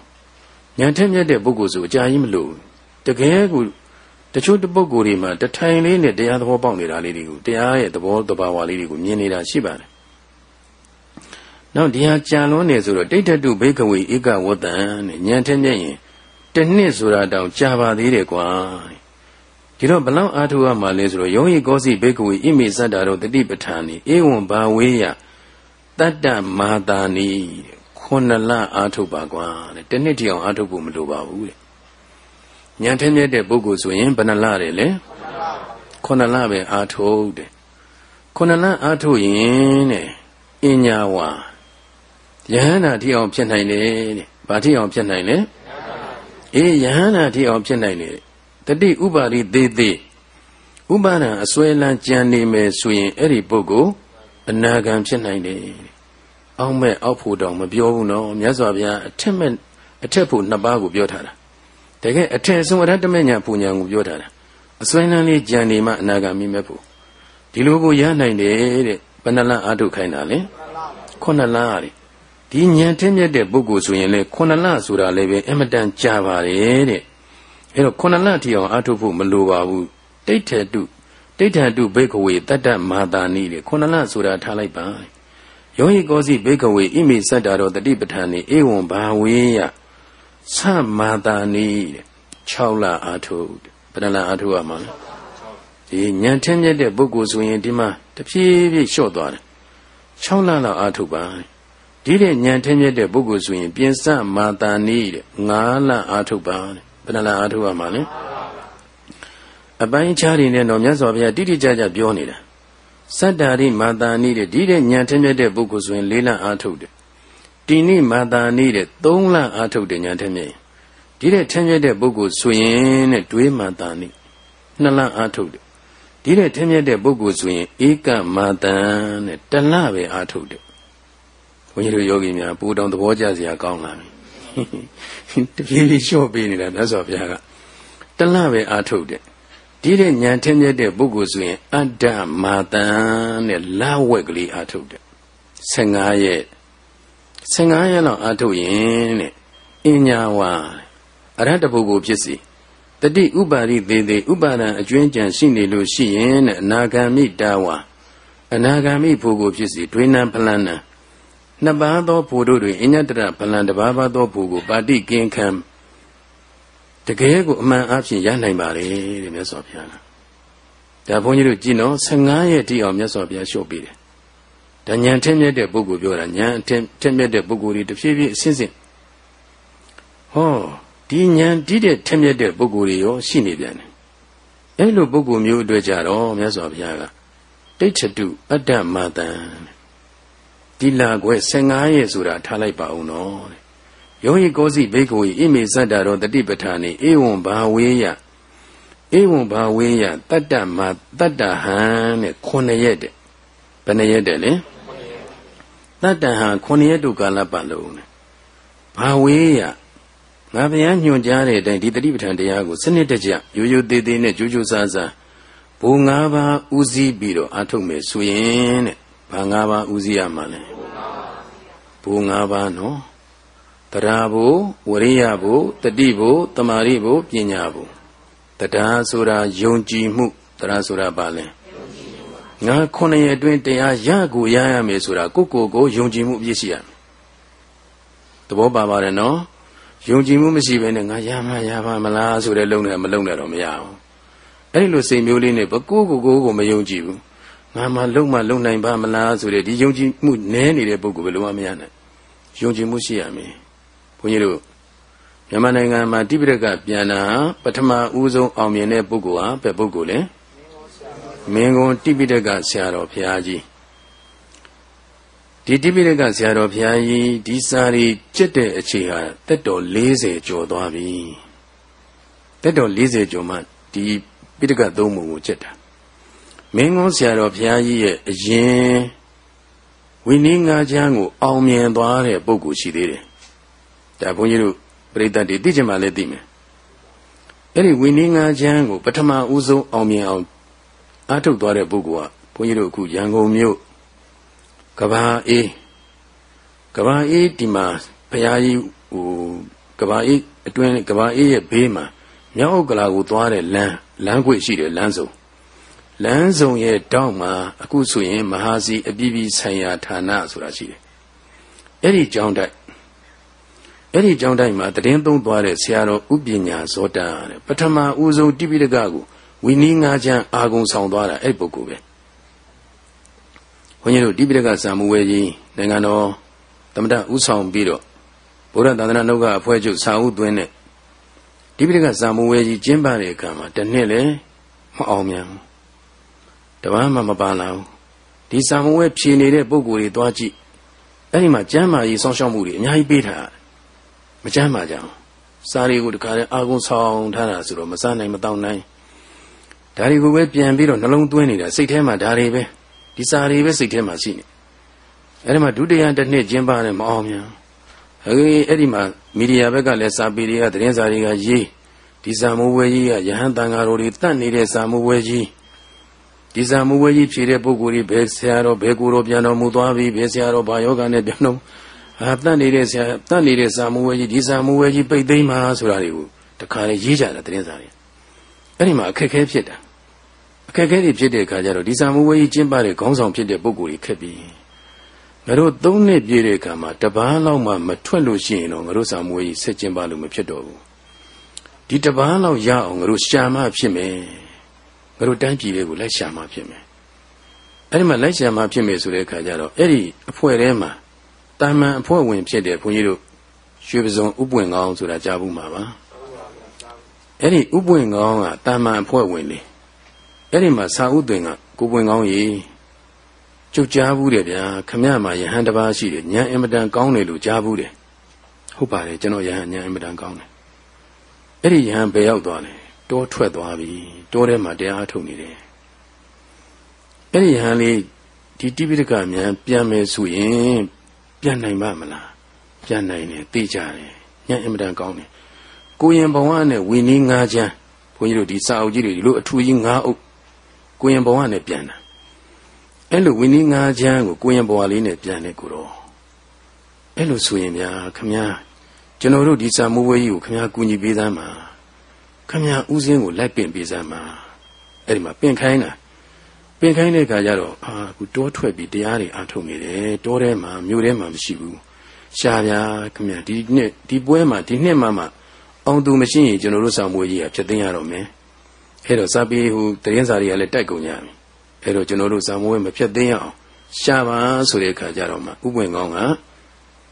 ဉာဏ်ထင်းမြတ်တဲ့ပုဂ္ဂိုလ်ဆိုအကြာကြီးမလိုဘူးတကယ်ကိုတချို့တပုဂ္ဂိုလ်တွေမှာတထိုင်လေးနဲ့တရားသဘောပေါက်နေတာလေးတွေကိုတရားရဲ့သဘောတဘာဝလေးတွေကိုမြင်နေတာရှိပါတယ်။နောက်ဒီဟာကြံလွန်းနေဆိုတော့တိဋ္ဌတုဘိကဝေဧကဝတ္တံနဲ့ဉာဏ်ထက်မြက်ရင်တစ်နှစ်ဆိုတာတောင်ကြာပါသေးတယ်ကွာ။ဒီတော့ဘလောက်အားထုတ်ရမှာလဲဆိုတော့ယောဟိကောစီဘိကဝေဣမိသတ္တာတို့တတိပဋ္ဌာနိဧဝံဘာဝေယတတ္တမာတာနိ ခုနှစ်လအားထုတ်ပါကွာတဲ့တစ်နှစ်တည်းအောင်အားထုတ်ဖို့မလိုပါဘူးတဲ့ဉာဏ်ထင်းမြတ်တဲ့ပုဂ္ဂိုလ်ဆိုရင်ဘယ်နှလတယ်လဲခုနှစ်လပဲအာထုတ်တယ်ခုနှစ်လအာထုတ်ရင်တဲ့အင်ညာဝါယဟန္တာတိအောင်ဖြစ်နိုင်တယ်တဲ့ဘာတိအောင်ဖြစ်နိုင်လဲအေးယဟန္တာတိအောင်ဖြစ်နိုင်တယ်တတိဥပါရိသေးသေးဥပါဒံအစွဲလန်းကြံနေမယ်ဆိုရင်အဲ့ဒီပုဂ္ဂိုလ်အနာဂံဖြစ်နိုင်တယ် အောက်မဲ့အောက်ဖို့တောင်မပြောဘူးနော်မြတ်စွာဘုရားအထက်မဲ့အထက်ဖို့နှစ်ပါးကိုပြောထားတာတကယ်အထက်ဆုံးအရတ္တမညာပူညာကိုပြောထားတာအစွမ်းလန်းလေးကြံနေမှအနာဂါမိမဲ့ဖို့ဒီလိုကိုရနိုင်တယ်တဲ့ဘယ်နှလအာထုခိုင်းတာလဲခုနှစ်လတဲ့ဒီဉာဏ်ထင်းမြတ်တဲ့ပုဂ္ဂိုလ်ဆိုရင်လေခုနှစ်လဆိုတာလည်းပဲအမတန်ကြာပါတယ်တဲ့အဲတော့ခုနှစ်လထီအောင်အာထုဖို့မလိုပါဘူးတိဋ္ဌတုတိဋ္ဌတုဘိက္ခဝေတတ္တမာတာနိတဲ့ခုနှစ်လဆိုတာထားလိုက်ပါ ယောဟိကောစီဘေကဝေဣမိစတ္တာရောတတိပဋ္ဌာနေဧဝံဘာဝေယသမာတာနိတဲ့6လအာထုဘယ်နှလအာထုရမှာလဲဒီညံထင်းမြတ်တဲ့ပုဂ္ဂိုလ်ဆိုရင်ဒီမှာတဖြည်းဖြည်းလျှော့သွားတယ်6လလောက်အာထုပါဒီတဲ့ညံထင်းမြတ်တဲ့ပုဂ္ဂိုလ်ဆိုရင်ပြင်စမာတာနိတဲ့9လအာထုပါဘယ်နှလအာထုရမှာလဲအပိုင်းခြားတွေနဲ့တော့မြတ်စွာဘုရားတိတိကျကျပြောနေတာ စတ္တာရိမာတာနိတဲ့ဒီတဲ့ညံထင်းမြတ်တဲ့ပုဂ္ဂိုလ်ဆိုရင်၄လအာထုတယ်တိနိမာတာနိတဲ့၃လအာထုတယ်ညံထင်းမြတ်ဒီတဲ့ထင်းမြတ်တဲ့ပုဂ္ဂိုလ်ဆိုရင်တဲ့တွေးမာတာနိနှစ်လအာထုတယ်ဒီတဲ့ထင်းမြတ်တဲ့ပုဂ္ဂိုလ်ဆိုရင်ဧကမာတန်တဲ့တလပဲအာထုတယ်ဘုန်းကြီးတို့ယောဂီများပူတောင်သဘောကျစရာကောင်းလာပြီတပြေးပြေးလျှော့ပေးနေတာမြတ်စွာဘုရားကတလပဲအာထုတယ် ဒီတဲ့ညာထင်းမြတ်တဲ့ပုဂ္ဂိုလ်ဆိုရင်အတ္တမာတန်နဲ့လာဝက်ကလေးအထုတ်တယ်15ရက်15ရက်လောက်အထုတ်ရင်တဲ့အင်ညာဝါအရဟတပုဂ္ဂိုလ်ဖြစ်စီတတိဥပါရိသေးသေးဥပါဒံအကျွင်းကြံရှိနေလို့ရှိရင်တဲ့အနာဂမ်မိတာဝါအနာဂမ်မိပုဂ္ဂိုလ်ဖြစ်စီဒွေနံဖလန်းနံနှစ်ပါးသောဘုတို့တွင်အညတရဗလံတပါးပါသောဘုကိုပါတိကင်ခံ တကယ်ကိုအမှန်အဖြစ်ရနိုင်ပါလေတဲ့မြတ်စွာဘုရားကဒါဘုန်းကြီးတို့ကြည်နော်15ရက်တိအောင်မြတ်စွာဘုရားရှုပ်ပေးတယ်ဒါညာထင်းမြတ်တဲ့ပုဂ္ဂိုလ်ပြောတာညာထင်းထင်းမြတ်တဲ့ပုဂ္ဂိုလ်တွေတဖြည်းဖြည်းအစဉ်စဉ်ဟောဒီညာတိတဲ့ထင်းမြတ်တဲ့ပုဂ္ဂိုလ်တွေရောရှိနေပြန်တယ်အဲ့လိုပုဂ္ဂိုလ်မျိုးအတွက်ကြတော့မြတ်စွာဘုရားကတိဋ္ဌတုအတ္တမတံဒီလာခွဲ15ရက်ဆိုတာထားလိုက်ပါဦးနော်တဲ့ ယောဟိကောစီဘေကိုဣမေဇတ္တရောတတိပဋ္ဌာနေဧဝံဘာဝေယဧဝံဘာဝေယတတ္တမတတ္တဟံတဲ့ခုနှစ်ရက်တဲ့ဘယ်နှရက်တဲ့လဲတတ္တဟံခုနှစ်ရက်တို့ကာလပတ်လုံးတဲ့ဘာဝေယငါဗျာညွှန်ကြားတဲ့အတိုင်းဒီတတိပဋ္ဌာန်တရားကိုစနစ်တကျရိုးရိုးသေးသေးနဲ့ကြိုးကြိုးစားစားဘုံ၅ပါးဥစည်းပြီးတော့အထုတ်မယ်ဆိုရင်တဲ့ဘာ၅ပါးဥစည်းရမှာလဲဘုံ၅ပါးနော် တရားဘုဝရိယဘုတတိဘုတမာရိဘုပညာဘုတရားဆိုတာယုံကြည်မှုတရားဆိုတာဘာလဲငါခုနှစ်ရက်အတွင်းတရားရကိုရရမယ်ဆိုတာကိုကိုကိုယုံကြည်မှုအပြည့်ရှိရမယ်သဘောပါပါတယ်နော်ယုံကြည်မှုမရှိဘဲနဲ့ငါရမှရပါမလားဆိုတဲ့လုံနဲ့မလုံနဲ့တော့မရအောင်အဲ့ဒီလိုစိတ်မျိုးလေးနဲ့ဘကိုကိုကိုကိုမယုံကြည်ဘူးငါမှလုံမှလုံနိုင်ပါမလားဆိုတဲ့ဒီယုံကြည်မှုနည်းနေတဲ့ပုဂ္ဂိုလ်ဘယ်လိုမှမရနိုင်ယုံကြည်မှုရှိရမယ် ဘုန်းကြီးတို့မြန်မာနိုင်ငံမှာတိပိဋကပြန်တာပထမဦးဆုံးအောင်မြင်တဲ့ပုဂ္ဂိုလ်ဟာဘယ်ပုဂ္ဂိုလ်လဲမင်းကုံတိပိဋကဆရာတော်ဘုရားကြီးဒီတိပိဋကဆရာတော်ဘုရားကြီးဒီစာရီကျက်တဲ့အချိန်ဟာတက်တော်40ကျော်သွားပြီတက်တော်40ကျော်မှဒီပိဋကသုံးပုံကိုကျက်တာမင်းကုံဆရာတော်ဘုရားကြီးရဲ့အရင်ဝိနည်းငါးချမ်းကိုအောင်မြင်သွားတဲ့ပုဂ္ဂိုလ်ရှိသေးတယ် ဒါဘုန်းကြီးတို့ပြိတ္တတွေသိချင်မှလည်းသိမယ်အဲ့ဒီဝိနည်းငါးချမ်းကိုပထမဦးဆုံးအောင်မြင်အောင်အားထုတ်သွားတဲ့ပုဂ္ဂိုလ်ကဘုန်းကြီးတို့အခုရန်ကုန်မြို့ကဘာအေးကဘာအေးဒီမှာဘုရားကြီးဟိုကဘာအေးအတွင်းကဘာအေးရဲ့ဘေးမှာမြောက်ဥက္ကလာကိုသွားတဲ့လမ်းလမ်းခွေရှိတယ်လမ်းစုံလမ်းစုံရဲ့တောက်မှာအခုဆိုရင်မဟာစီအပြည်ပြည်ဆိုင်ရာဌာနဆိုတာရှိတယ်အဲ့ဒီကျောင်းတိုက် အဲ့ဒီကျောင်းတိုင်းမှာတည်င်းသုံးသွားတဲ့ဆရာတော်ဥပညာဇောတတဲ့ပထမဦးဆုံးတိပိဋကကိုဝီနီးငါးချမ်းအာဂုံဆောင်သွားတာအဲ့ပုဂ္ဂိုလ်ပဲဘုန်းကြီးတို့တိပိဋကဇာမူဝဲကြီးနိုင်ငံတော်သမတဥဆောင်ပြီးတော့ဘုရားသာသနာ့နှုတ်ကအဖွဲ့ချုပ်စာအုပ်သွင်းတဲ့တိပိဋကဇာမူဝဲကြီးကျင်းပတဲ့အခါမှာတနှစ်လည်းမအောင်မြန်ဘူးတပန်းမှမပါလာဘူးဒီဇာမူဝဲဖြေနေတဲ့ပုဂ္ဂိုလ်တွေသွားကြည့်အဲ့ဒီမှာကျမ်းမာရေးစောင့်ရှောက်မှုတွေအများကြီးပေးထားတယ်မ ကြမ်းပါကြအောင်စားတွေကိုတခါတည်းအာကုံဆောင်ထားတာဆိုတော့မစားနိုင်မတောင်းနိုင်ဒါတွေကိုပဲပြန်ပြီးတော့နှလုံးသွင်းနေတာစိတ်ထဲမှာဒါတွေပဲဒီစားတွေပဲစိတ်ထဲမှာရှိနေအဲ့ဒီမှာဒုတိယတစ်နှစ်ကျင်းပတယ်မအောင်မြန်ဟေးအဲ့ဒီမှာမီဒီယာဘက်ကလည်းစာပေတွေကသတင်းစာတွေကရေးဒီစာမိုးဝဲကြီးကယဟန်တန်ဃာတော်တွေတတ်နေတဲ့စာမိုးဝဲကြီးဒီစာမိုးဝဲကြီးဖြေတဲ့ပုဂ္ဂိုလ်ကြီးဘယ်ဆရာတော်ဘယ်ကိုယ်တော်ပြန်တော်မူသွားပြီဘယ်ဆရာတော်ဘာယောဂနဲ့ပြန်တော် အာတတ်နေတဲ့ဆရာတတ်နေတဲ့စာမိုးဝဲကြီးဒီစာမိုးဝဲကြီးပိတ်သိမ်းမှာဆိုတာတွေကိုတခါလေရေးကြတာသတင်းစာတွေအဲ့ဒီမှာအခက်အခဲဖြစ်တာအခက်အခဲတွေဖြစ်တဲ့အခါကျတော့ဒီစာမိုးဝဲကြီးကျင်းပတဲ့ခေါင်းဆောင်ဖြစ်တဲ့ပုဂ္ဂိုလ်တွေခက်ပြီငငါတို့သုံးနှစ်ပြည့်တဲ့အခါမှာတပန်းလောက်မှမထွက်လို့ရှိရင်တော့ငါတို့စာမွေးကြီးဆက်ကျင်ပါလို့မဖြစ်တော့ဘူးဒီတပန်းလောက်ရအောင်ငါတို့ရှာမှဖြစ်မယ်ငါတို့တန်းပြည်လေးကိုလိုက်ရှာမှဖြစ်မယ်အဲ့ဒီမှာလိုက်ရှာမှဖြစ်မယ်ဆိုတဲ့အခါကျတော့အဲ့ဒီအဖွဲ့ထဲမှာ တာမန်အဖွဲ့ဝင်ဖြစ်တဲ့ဘုန်းကြီးတို့ရွှေပစုံဥပွင့်ကောင်းဆိုတာကြားဘူးမှာပါအဲ့ဒီဥပွင့်ကောင်းကတာမန်အဖွဲ့ဝင်လေအဲ့ဒီမှာစာဥသွင်ကကိုပွင့်ကောင်းကြီးကျုပ်ကြားဘူးတယ်ဗျာခမရမှာယဟန်တစ်ပါးရှိတယ်ညံအင်မတန်ကောင်းတယ်လို့ကြားဘူးတယ်ဟုတ်ပါတယ်ကျွန်တော်ယဟန်ညံအင်မတန်ကောင်းတယ်အဲ့ဒီယဟန်ဘယ်ရောက်သွားလဲတောထွက်သွားပြီတောထဲမှာတရားထုတ်နေတယ်အဲ့ဒီယဟန်လေးဒီတိပိဋကမြန်ပြန်မယ်ဆိုရင် ပြန်နိုင်ပါမလားပြန်နိုင်တယ်သိကြတယ်ညံအင်မတန်ကောင်းတယ်ကိုရင်ဘဝနဲ့ဝီနည်းငါးချမ်းဘုန်းကြီးတို့ဒီစာအုပ်ကြီးတွေဒီလိုအထူးကြီးငါးအုပ်ကိုရင်ဘဝနဲ့ပြန်တာအဲ့လိုဝိနည်းငါးချမ်းကိုကိုရင်ဘဝလေးနဲ့ပြန်တယ်ကိုတော့အဲ့လိုဆိုရင်ဗျာခမညာကျွန်တော်တို့ဒီစာမိုးဝဲကြီးကိုခမညာကူညီပေးသမ်းပါခမညာဥစဉ်ကိုလိုက်ပင့်ပေးစမ်းပါအဲ့ဒီမှာပင့်ခိုင်းတာ ပင့်ခိုင်းတဲ့အခါကျတော့အာခုတောထွက်ပြီးတရားတွေအားထုတ်နေတယ်တောထဲမှာမြို့ထဲမှာမရှိဘူးရှားဗျာခမညာဒီနှစ်ဒီပွဲမှာဒီနှစ်မှမှအောင်သူမရှိရင်ကျွန်တော်တို့စာမိုးကြီးကဖြစ်သိမ်းရတော့မယ်အဲ့တော့စာပေဟိုတရင်စာတွေကလည်းတိုက်ကုန်ကြပြီအဲ့တော့ကျွန်တော်တို့ဇာမဝဲမဖြတ်သိမ်းရအောင်ရှာပါဆိုတဲ့အခါကျတော့မှဥပွင့်ကောင်းက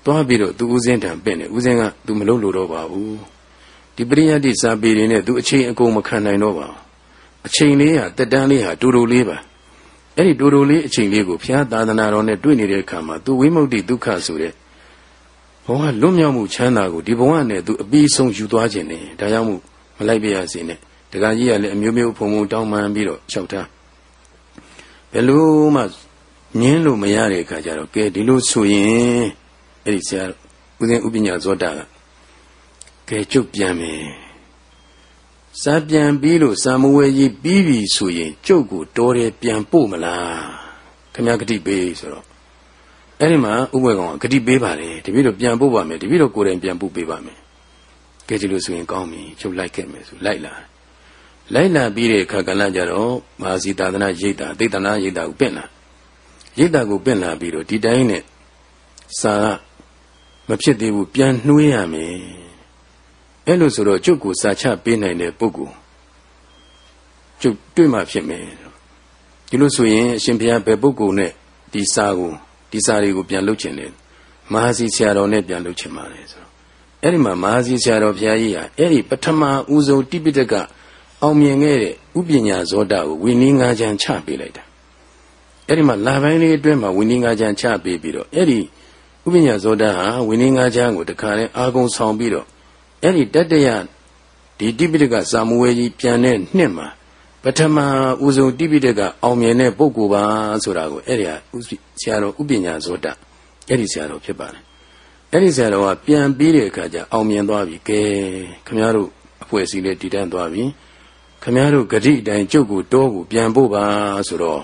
သွားပြီးတော့သူဦးစင်းတံပင့်တယ်ဦးစင်းကသူမလုပ်လို့တော့ပါဘူးဒီပရိယတ်တိစာပေတွေနဲ့သူအချိန်အကုန်မခံနိုင်တော့ပါဘူးအချိန်လေးဟာတက်တန်းလေးဟာတူတူလေးပါ အဲ့ဒီတူတူလေးအချိန်လေးကိုဘုရားသာသနာတော်နဲ့တွေ့နေတဲ့အခါမှာသူဝိမု ക്തി ဒုက္ခဆိုတဲ့ဘဝလွတ်မြောက်မှုချမ်းသာကိုဒီဘဝနဲ့သူအပြီးဆုံးယူသွားခြင်းနဲ့ဒါကြောင့်မို့မလိုက်ပြရစေနဲ့တခါကြီးကလည်းအမျိုးမျိုးဖုံဖုံတောင်းပန်ပြီးတော့လျှောက်ထားဘယ်လို့မှငင်းလို့မရတဲ့အခါကျတော့ကဲဒီလိုဆိုရင်အဲ့ဒီဆရာဦးဇင်းဥပညာဇောတာကကဲကျုပ်ပြန်မယ် စာပြန်ပြီးလို့စာမဝဲကြီးပြီးပြီဆိုရင်ကျုပ်ကိုတော်တယ်ပြန်ပို့မလားခမရဂတိပေးဆိုတော့အဲ့ဒီမှာဥပ္ပကောင်ကဂတိပေးပါလေတပည့်တော်ပြန်ပို့ပါမယ်တပည့်တော်ကိုယ်တိုင်ပြန်ပို့ပေးပါမယ်ကဲဒီလိုဆိုရင်ကောင်းပြီကျုပ်လိုက်ခဲ့မယ်ဆိုလိုက်လာလိုက်လာပြီးတဲ့အခါကလည်းကြတော့မဟာစီသာသနာရိတ်တာသိတနာရိတ်တာကိုပင့်လာရိတ်တာကိုပင့်လာပြီးတော့ဒီတိုင်းနဲ့စာကမဖြစ်သေးဘူးပြန်နှွေးရမယ် အဲ့လိုဆိုတော့ကျုပ်ကိုစာချပေးနိုင်တဲ့ပုဂ္ဂိုလ်ကျုပ်တွေ့မှဖြစ်မယ်ဒီလိုဆိုရင်အရှင်ဘုရားဘယ်ပုဂ္ဂိုလ်နဲ့ဒီစာကိုဒီစာတွေကိုပြန်လုပ်ချင်တယ်မဟာစီဆရာတော်နဲ့ပြန်လုပ်ချင်ပါတယ်ဆိုတော့အဲ့ဒီမှာမဟာစီဆရာတော်ဘုရားကြီးဟာအဲ့ဒီပထမဦးဆုံးတိပိဋကအောင်မြင်ခဲ့တဲ့ဥပညာဇောတာကိုဝိနည်းငါးချမ်းချပေးလိုက်တာအဲ့ဒီမှာလာပိုင်းလေးအတွင်းမှာဝိနည်းငါးချမ်းချပေးပြီးတော့အဲ့ဒီဥပညာဇောတာဟာဝိနည်းငါးချမ်းကိုတခါလဲအာကုံဆောင်ပြီးတော့ အဲ့ဒီတတ္တယဒီတိပိဋကစာမဝေကြီးပြန်တဲ့နှစ်မှာပထမဦးဆုံးတိပိဋကအောင်မြင်တဲ့ပုဂ္ဂိုလ်ပါဆိုတာကိုအဲ့ဒီဟာဆရာတော်ဥပညာဇောတာအဲ့ဒီဆရာတော်ဖြစ်ပါတယ်အဲ့ဒီဆရာတော်ကပြန်ပြီးတဲ့အခါကျအောင်မြင်သွားပြီကဲခမရတို့အဖွဲ့အစည်းလေးတည်တံ့သွားပြီခမည်းတော်ဂတိအတိုင်းကျုပ်ကိုတောကိုပြန်ဖို့ပါဆိုတော့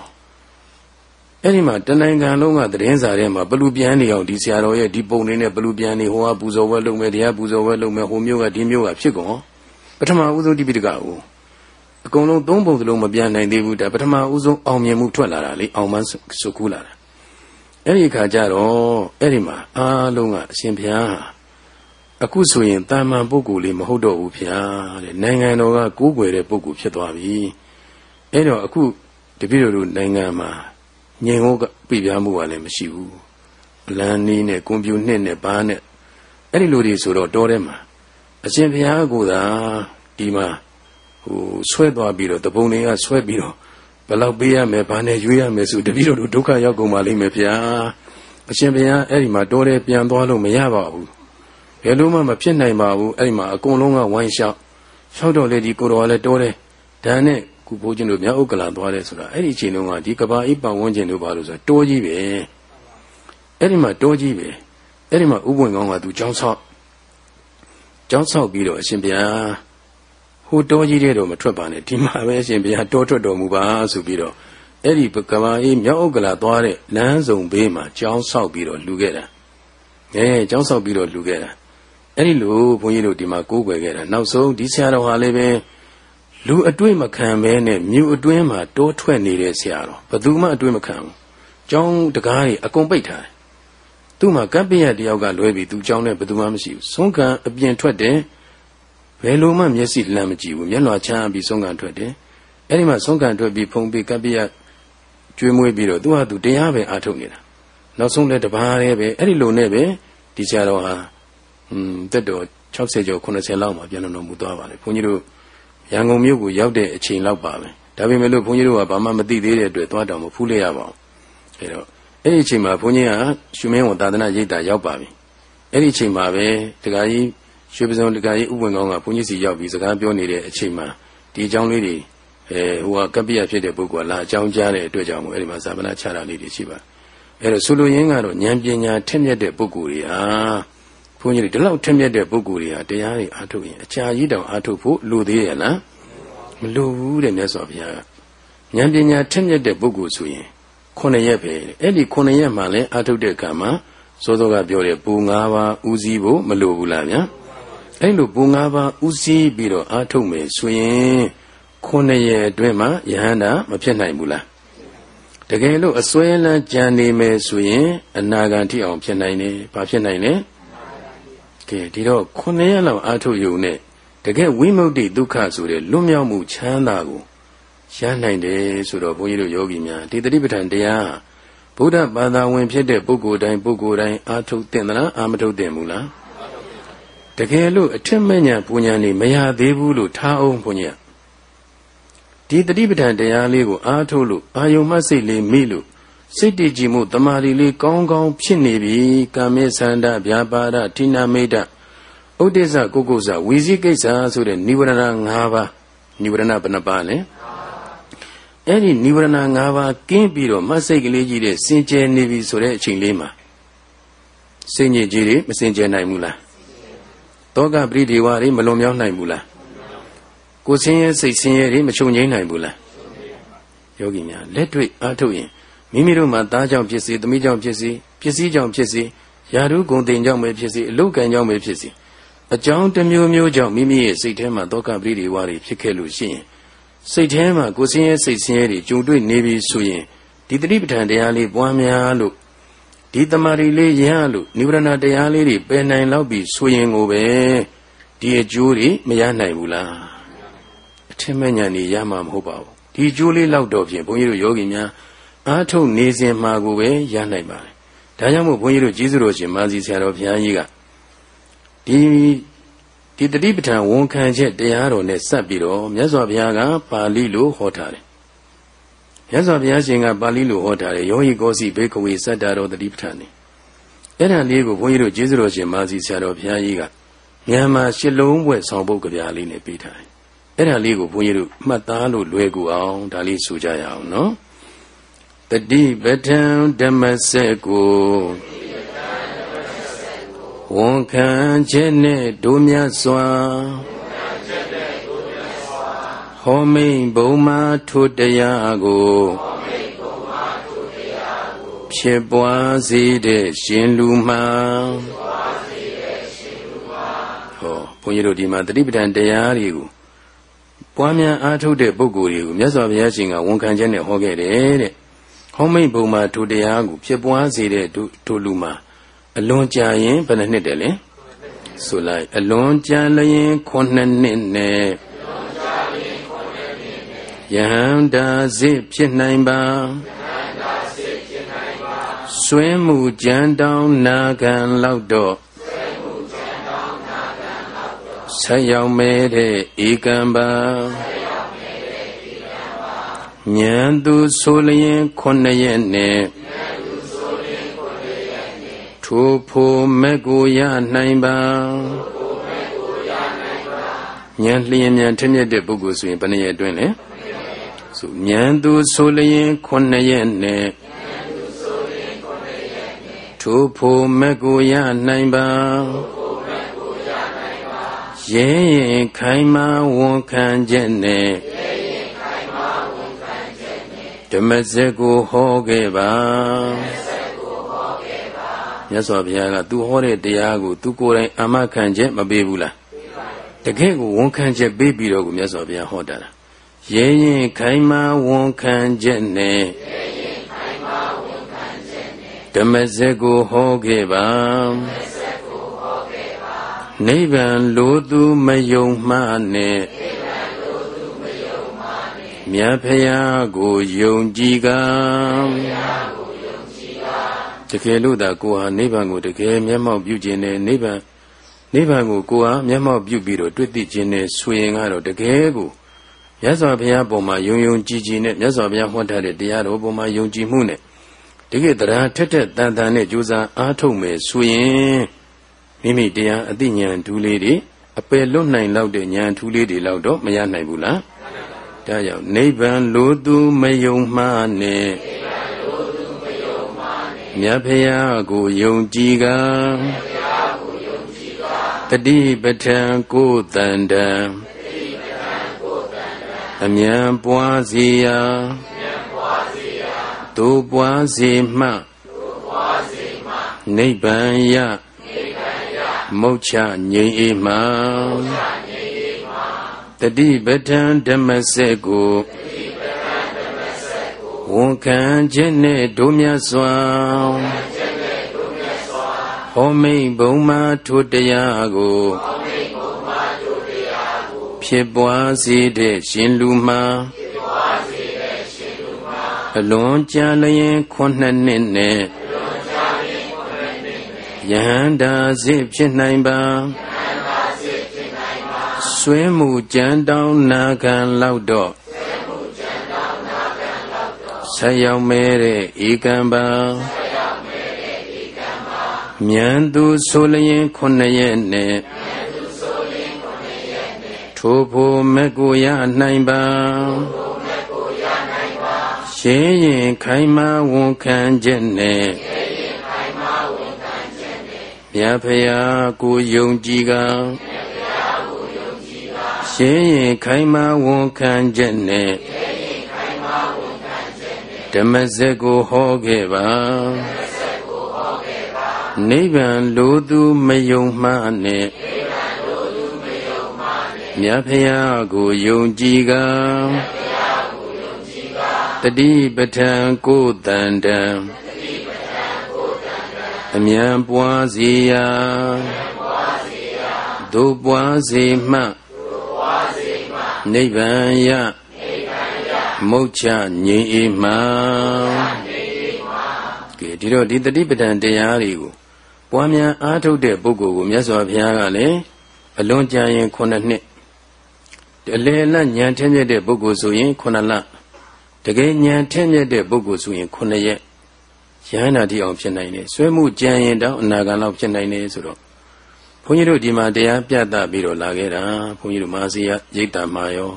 အဲ့ဒီမှာတနိုင်ငံလုံးကသတင်းစာထဲမှာဘလူပြန်နေအောင်ဒီဆရာတော်ရဲ့ဒီပုံလေးနဲ့ဘလူပြန်နေဟိုကပူဇော်ဝဲလုပ်မယ်တရားပူဇော်ဝဲလုပ်မယ်ဟိုမျိုးကဒီမျိုးကဖြစ်ကုန်ပထမဦးဆုံးတိပိဋကကိုအကုန်လုံးသုံးပုံစလုံးမပြန်နိုင်သေးဘူးဒါပထမဦးဆုံးအောင်မြင်မှုထွက်လာတာလေအောင်မဆုကူးလာတာအဲ့ဒီခါကျတော့အဲ့ဒီမှာအားလုံးကအရှင်ဘုရားအခုဆိုရင်တာမန်ပုဂ္ဂိုလ်လေးမဟုတ်တော့ဘူးဗျာတဲ့နိုင်ငံတော်ကကိုးကွယ်တဲ့ပုဂ္ဂိုလ်ဖြစ်သွားပြီအဲ့တော့အခုတပည့်တော်တို့နိုင်ငံမှာ ငြိမ်ဟုတ်ပြပြမှုကလည်းမရှိဘူးလမ်းနီးနဲ့ကွန်ပျူနှစ်နဲ့ဘာနဲ့အဲ့ဒီလိုတွေဆိုတော့တောထဲမှာအရှင်ဘုရားကသာဒီမှာဟိုဆွဲသွားပြီးတော့တပုံတွေကဆွဲပြီးတော့ဘယ်လောက်ပေးရမယ်ဘာနဲ့ရွေးရမယ်ဆိုတပည့်တော်တို့ဒုက္ခရောက်ကုန်ပါလိမ့်မယ်ဗျာအရှင်ဘုရားအဲ့ဒီမှာတောထဲပြန်သွားလို့မရပါဘူးဘယ်လိုမှမဖြစ်နိုင်ပါဘူးအဲ့ဒီမှာအကုန်လုံးကဝိုင်းလျှောက်လျှောက်တော့လေဒီကိုတော်ကလည်းတိုးတယ်ဒါနဲ့ ခုဘိုးချင်းတို့မြောက်ဥက္ကလာသွားတယ်ဆိုတာအဲ့ဒီအချိန်တုန်းကဒီကဘာအိပတ်ဝန်းကျင်တို့ဘာလို့ဆိုတိုးကြီးပဲအဲ့ဒီမှာတိုးကြီးပဲအဲ့ဒီမှာဥပွင့်ကောင်းကသူကြောင်းဆောက်ကြောင်းဆောက်ပြီးတော့အရှင်ဘုရားဟိုတိုးကြီးတဲ့တော့မထွက်ပါနဲ့ဒီမှာပဲအရှင်ဘုရားတိုးထွက်တော်မူပါဆိုပြီးတော့အဲ့ဒီကဘာအိမြောက်ဥက္ကလာသွားတဲ့လမ်းစုံဘေးမှာကြောင်းဆောက်ပြီးတော့လူခဲ့တာအဲကြောင်းဆောက်ပြီးတော့လူခဲ့တာအဲ့ဒီလိုဘုန်းကြီးတို့ဒီမှာကိုးကွယ်ခဲ့တာနောက်ဆုံးဒီဆရာတော်ဟာလည်းပဲ လူအတွေ့မခံဘဲနဲ့မြို့အတွင်းမှာတိုးထွက်နေတဲ့ဆရာတော်ဘယ်သူမှအတွေ့မခံဘူးကျောင်းတကားတွေအကုန်ပိတ်ထားတယ်သူ့မှာကပ္ပိယတယောက်ကလွဲပြီးသူကြောင်းနဲ့ဘယ်သူမှမရှိဘူးဆုံးခံအပြင်ထွက်တယ်ဘယ်လိုမှမျက်စိလမ်းမကြည့်ဘူးမျက်လွှာချမ်းပြီးဆုံးခံထွက်တယ်အဲ့ဒီမှာဆုံးခံထွက်ပြီးဖုံပြီးကပ္ပိယကျွေးမွေးပြီးတော့သူဟာသူတရားပဲအားထုတ်နေတာနောက်ဆုံးလည်းတပါးတည်းပဲအဲ့ဒီလိုနဲ့ပဲဒီဆရာတော်ဟာอืมတက်တော်60ကျော်80လောက်မှာပြန်တော်မူသွားပါလေဘုန်းကြီးတို့ ရန်ကုန်မြို့ကိုရောက်တဲ့အချိန်လောက်ပါပဲဒါပေမဲ့လို့ဘုန်းကြီးတို့ကဘာမှမသိသေးတဲ့အတွက်သွားတော်မဖူးလိုက်ရပါဘူးအဲတော့အဲ့ဒီအချိန်မှာဘုန်းကြီးကရွှေမင်းဝန်သာသနာရိပ်တာရောက်ပါပြီအဲ့ဒီအချိန်မှာပဲတခါကြီးရွှေပစုံတခါကြီးဥဝင်ကောင်းကဘုန်းကြီးစီရောက်ပြီးစကားပြောနေတဲ့အချိန်မှာဒီအကြောင်းလေးတွေအဲဟိုကကပ္ပိယဖြစ်တဲ့ပုဂ္ဂိုလ်ကလာအကြောင်းကြားတဲ့အတွက်ကြောင့်မို့အဲ့ဒီမှာသာသနာချတာလေးတွေရှိပါအဲ့တော့ဆိုလိုရင်းကတော့ဉာဏ်ပညာထက်မြက်တဲ့ပုဂ္ဂိုလ်တွေဟာ ဘုန်းကြီးတွေဒီလောက်ထက်မြက်တဲ့ပုဂ္ဂိုလ်တွေဟာတရားတွေအားထုတ်ရင်အကြာကြီးတောင်အားထုတ်ဖို့လိုသေးရဲ့လားမလိုဘူးတဲ့မြတ်စွာဘုရားကဉာဏ်ပညာထက်မြက်တဲ့ပုဂ္ဂိုလ်ဆိုရင်ခုနှစ်ရက်ပဲအဲ့ဒီခုနှစ်ရက်မှလည်းအားထုတ်တဲ့အခါမှာစောစောကပြောတဲ့ပူ၅ပါးဥစည်းဖို့မလိုဘူးလားဗျာအဲ့လိုပူ၅ပါးဥစည်းပြီးတော့အားထုတ်မယ်ဆိုရင်ခုနှစ်ရက်အတွင်းမှာယဟန္တာမဖြစ်နိုင်ဘူးလားတကယ်လို့အစွဲလန်းကြံနေမယ်ဆိုရင်အနာဂံထိအောင်ဖြစ်နိုင်တယ်ဘာဖြစ်နိုင်လဲ ကဲဒီတော့ခုနှစ်ရက်လောက်အားထုတ်ရုံနဲ့တကယ်ဝိမု ക്തി ဒုက္ခဆိုတဲ့လွတ်မြောက်မှုချမ်းသာကိုရနိုင်တယ်ဆိုတော့ဘုန်းကြီးတို့ယောဂီများဒီတတိပဋ္ဌာန်တရားဗုဒ္ဓဘာသာဝင်ဖြစ်တဲ့ပုဂ္ဂိုလ်တိုင်းပုဂ္ဂိုလ်တိုင်းအာထုတ်တင်သလားအာမထုတ်တင်ဘူးလားတကယ်လို့အထက်မညာပူညာနေမရသေးဘူးလို့ထားအောင်ဘုန်းကြီးဒီတတိပဋ္ဌာန်တရားလေးကိုအာထုတ်လို့အာယုံမစိတ်လေးမိလို့ စိတ်တည်ကြည်မှုတမာတိလေးကောင်းကောင်းဖြစ်နေပြီကာမေသန္တာဗျာပါဒဌိနာမိတ်ဥဒိစ္စကုကုဇဝီစီကိစ္စဆိုတဲ့နိဝရဏ၅ပါးနိဝရဏဘယ်နှပါးလဲအဲ့ဒီနိဝရဏ၅ပါးကင်းပြီးတော့မဆိတ်ကလေးကြီးတဲ့စင်ကြယ်နေပြီဆိုတဲ့အချိန်လေးမှာစင်ညစ်ကြီးတွေမစင်ကြယ်နိုင်ဘူးလားတောကပရိဒေဝတွေမလွန်မြောက်နိုင်ဘူးလားကိုဆင်းရဲစိတ်ဆင်းရဲတွေမချုပ်ငြိမ်းနိုင်ဘူးလားယောဂီများလက်တွေ့အားထုတ်ရင် မိမိတို့မှာသားကြောင့်ဖြစ်စေသမီးကြောင့်ဖြစ်စေပစ္စည်းကြောင့်ဖြစ်စေယာရုဂုံတင်ကြောင့်ပဲဖြစ်စေအလုတ်ကံကြောင့်ပဲဖြစ်စေအကြောင်းတစ်မျိုးမျိုးကြောင့်မိမိရဲ့စိတ်ထဲမှာတောကပရိဒီဝါတွေဖြစ်ခဲ့လို့ရှိရင်စိတ်ထဲမှာကိုယ်ဆင်းရဲစိတ်ဆင်းရဲတွေကြုံတွေ့နေပြီဆိုရင်ဒီတတိပဋ္ဌာန်တရားလေးပွားများလို့ဒီတမာရီလေးရလို့နိဗ္ဗာန်တရားလေးတွေပယ်နိုင်လောက်ပြီဆိုရင်ကိုပဲဒီအကျိုးတွေမရနိုင်ဘူးလားအထင်မဲ့ညာနေရမှာမဟုတ်ပါဘူးဒီအကျိုးလေးလောက်တော့ဖြင့်ဘုန်းကြီးတို့ယောဂီများ အားထုတ်နေစဉ်မှာကိုပဲရနိုင်ပါတယ်ဒါကြောင့်မို့ဘုန်းကြီးတို့ကျေးဇူးတော်ရှင်မာစီဆရာတော်ဘုရားကြီးကဒီဒီတတိပဋ္ဌာန်ဝန်ခံချက်တရားတော်နဲ့စပ်ပြီးတော့မြတ်စွာဘုရားကပါဠိလိုဟောထားတယ်မြတ်စွာဘုရားရှင်ကပါဠိလိုဟောထားတယ်ယောဟိကောစီဘေကဝေစတ္တာတော်တတိပဋ္ဌာန်နေအဲ့ဒါလေးကိုဘုန်းကြီးတို့ကျေးဇူးတော်ရှင်မာစီဆရာတော်ဘုရားကြီးကမြန်မာရှစ်လုံးဘွဲ့ဆောင်ပုဒ်ကြပြလေးနဲ့ပေးထားတယ်အဲ့ဒါလေးကိုဘုန်းကြီးတို့မှတ်သားလို့လွယ်ကူအောင်ဒါလေးဆိုကြရအောင်နော် တတိပဋ္ဌံဓမ္မစက်ကိုဝန်ခံခြင်းနဲ့ဒုမြတ်စွာဟောမိန်ဘုံမာထုတရားကိုဖြစ်ပွားစေတဲ့ရှင်လူမှဟောဘုန်းကြီးတို့ဒီမှာတတိပဋ္ဌာန်တရားတွေကိုပွားများအားထုတ်တဲ့ပုဂ္ဂိုလ်တွေကိုမြတ်စွာဘုရားရှင်ကဝန်ခံခြင်းနဲ့ဟောခဲ့တယ်တဲ့ ဟောမိန်ဘုံမာထုတရားကိုဖြစ်ပွားစေတဲ့ဒုလူမှာအလွန်ကြာရင်ဘယ်နှနှစ်တယ်လဲဆိုလိုက်အလွန်ကြာလျင်ခုနှစ်နှစ်နဲ့ယဟန္တာစစ်ဖြစ်နိုင်ပါဆွဲမှုကြံတောင်းနာခံလောက်တော့ဆက်ရောက်မဲ့တဲ့ဧကံပါ ဉာဏ်သူဆိုလျင်ခုနှစ်ရက်နဲ့ထိုဖို့မဲ့ကိုရနိုင်ပါဉာဏ်လျင်ဉာဏ်ထမြက်တဲ့ပုဂ္ဂိုလ်ဆိုရင်ဘယ်နှရက်အတွင်းလဲဆိုဉာဏ်သူဆိုလျင်ခုနှစ်ရက်နဲ့ထိုဖို့မဲ့ကိုရနိုင်ပါရဲရင်ခိုင်မာဝန်ခံချက်နဲ့ ဓမ္မစက်ကိုဟောခဲ့ပါမြတ်စွာဘုရားကသူဟောတဲ့တရားကိုသူကိုယ်တိုင်အာမခံချက်မပေးဘူးလားတကယ်ကိုဝန်ခံချက်ပေးပြီးတော့ကိုမြတ်စွာဘုရားဟောတာလားရဲရင်ခိုင်မာဝန်ခံချက်နဲ့ဓမ္မစက်ကိုဟောခဲ့ပါနိဗ္ဗာန်လိုသူမယုံမှနဲ့ မြတ်ဖရာကိုယုံကြည်ကတကယ်လို့သာကိုဟာနိဗ္ဗာန်ကိုတကယ်မျက်မှောက်ပြုခြင်းနဲ့နိဗ္ဗာန်နိဗ္ဗာန်ကိုကိုဟာမျက်မှောက်ပြုပြီးတော့တွေ့သိခြင်းနဲ့ဆိုရင်ကတော့တကယ်ကိုမြတ်စွာဘုရားပုံမှာယုံယုံကြည်ကြည်နဲ့မြတ်စွာဘုရားဟောထားတဲ့တရားတော်ပုံမှာယုံကြည်မှုနဲ့တကယ်တရားထက်ထက်တန်တန်နဲ့ကြိုးစားအားထုတ်မယ်ဆိုရင်မိမိတရားအသိဉာဏ်ထူးလေးတွေအပယ်လွတ်နိုင်လောက်တဲ့ဉာဏ်ထူးလေးတွေလောက်တော့မရနိုင်ဘူးလား ဒါကြောင့်နိဗ္ဗာန်လိုသူမယုံမှားနဲ့မြတ်ဖရာကိုယုံကြည်ကတတိပဋ္ဌံကိုတန်တံအမြန်ပွားစီရာသို့ပွားစီမှနိဗ္ဗာန်ယမုတ်ချငြိမ်အေးမှ တတိပဋ္ဌံဓမ္မစက်ကိုဝန်ခံခြင်းနဲ့ဒုမြတ်စွာဟောမိန်ဘုံမာထိုတရားကိုဖြစ်ပွားစေတဲ့ရှင်လူမှာအလွန်ကြာလျင်ခုနှစ်နှစ်နဲ့ယဟန္တာစေဖြစ်နိုင်ပါ ဆွဲမှုကြံတောင်းနာခံလောက်တော့ဆက်ရောက်မဲတဲ့ဧကံပါမြန်သူဆိုလျင်ခုနှစ်ရက်နဲ့ထိုဖို့မကိုရနိုင်ပါရှင်းရင်ခိုင်မာဝန်ခံချက်နဲ့မြတ်ဖရာကိုယုံကြည်က ရှင်းရင်ခိုင်မာဝန်ခံချက်နဲ့ဓမ္မစက်ကိုဟောခဲ့ပါနိဗ္ဗာန်လိုသူမယုံမှနဲ့မြတ်ဖရာကိုယုံကြည်ကတတိပဋ္ဌံကိုတန်တံအမြန်ပွားစီရာဒုပွားစီမှ နိဗ္ဗာန်ယမုတ်ချငြိမ်အေးမှကဲဒီတော့ဒီတတိပဒံတရားတွေကိုပွားများအားထုတ်တဲ့ပုဂ္ဂိုလ်ကိုမြတ်စွာဘုရားကလည်းအလွန်ကြာရင်9နှစ်အလေလညံထင်းမြတ်တဲ့ပုဂ္ဂိုလ်ဆိုရင်9လတကယ်ညံထင်းမြတ်တဲ့ပုဂ္ဂိုလ်ဆိုရင်9ရက်ရဟန္တာတိအောင်ဖြစ်နိုင်တယ်ဆွဲမှုကြံရင်တောင်အနာဂံလောက်ဖြစ်နိုင်တယ်ဆိုတော့ ဘုန်းကြီးတို့ဒီမှာတရားပြသပြီးတော့လာခဲ့တာဘုန်းကြီးတို့မာစီယရိတ်တမာယော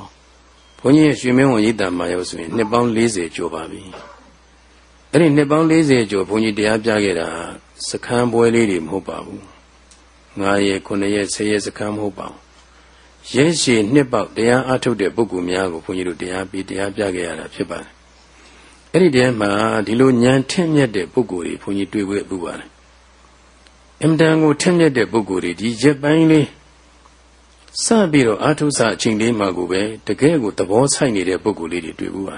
ဘုန်းကြီးရဲ့ရွှေမင်းဝန်ရိတ်တမာယောဆိုရင်နှစ်ပေါင်း40ကျော်ပါပြီအဲ့ဒီနှစ်ပေါင်း40ကျော်ဘုန်းကြီးတရားပြခဲ့တာစခန်းပွဲလေးတွေမဟုတ်ပါဘူး9ရက်9ရက်10ရက်စခန်းမဟုတ်ပါဘူးရဲရှည်နှစ်ပေါက်တရားအထုတ်တဲ့ပုဂ္ဂိုလ်များကိုဘုန်းကြီးတို့တရားပြီးတရားပြခဲ့ရတာဖြစ်ပါတယ်အဲ့ဒီတည်းမှာဒီလိုဉာဏ်ထက်မြက်တဲ့ပုဂ္ဂိုလ်တွေဘုန်းကြီးတွေ့ခွင့်ပြုပါတယ် အင်တန်ကိုထက်မြက်တဲ့ပုဂ္ဂိုလ်တွေဒီရက်ပိုင်းလေးစပြီးတော့အာထုဆအချိန်လေးမှာကိုပဲတကယ်ကိုသဘောဆိုင်နေတဲ့ပုဂ္ဂိုလ်လေးတွေတွေ့ဘူးပါ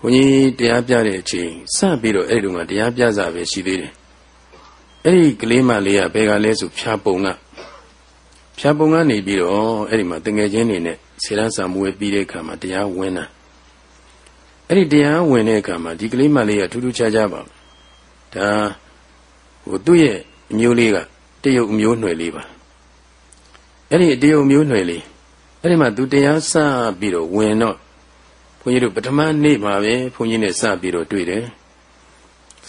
ဘုန်းကြီးတရားပြတဲ့အချိန်စပြီးတော့အဲ့ဒီတော့တရားပြစာပဲရှိသေးတယ်အဲ့ဒီကလေးမလေးကဘယ်ကလဲဆိုဖြာပုံကဖြာပုံကနေပြီးတော့အဲ့ဒီမှာတငယ်ချင်းတွေနဲ့ဆေရန်စာမွေးပြီးတဲ့အခါမှာတရားဝင်တာအဲ့ဒီတရားဝင်တဲ့အခါမှာဒီကလေးမလေးကထူးထူးခြားခြားပါဒါ ဟိုသူ့ရဲ့အမျိုးလေးကတရုတ်အမျိုးຫນွယ်လေးပါအဲ့ဒီတရုတ်မျိုးຫນွယ်လေးအဲ့ဒီမှာသူတရားစပြီးတော့ဝင်တော့ဘုန်းကြီးတို့ပထမနေ့မှာပဲဘုန်းကြီးနဲ့စပြီးတော့တွေ့တယ်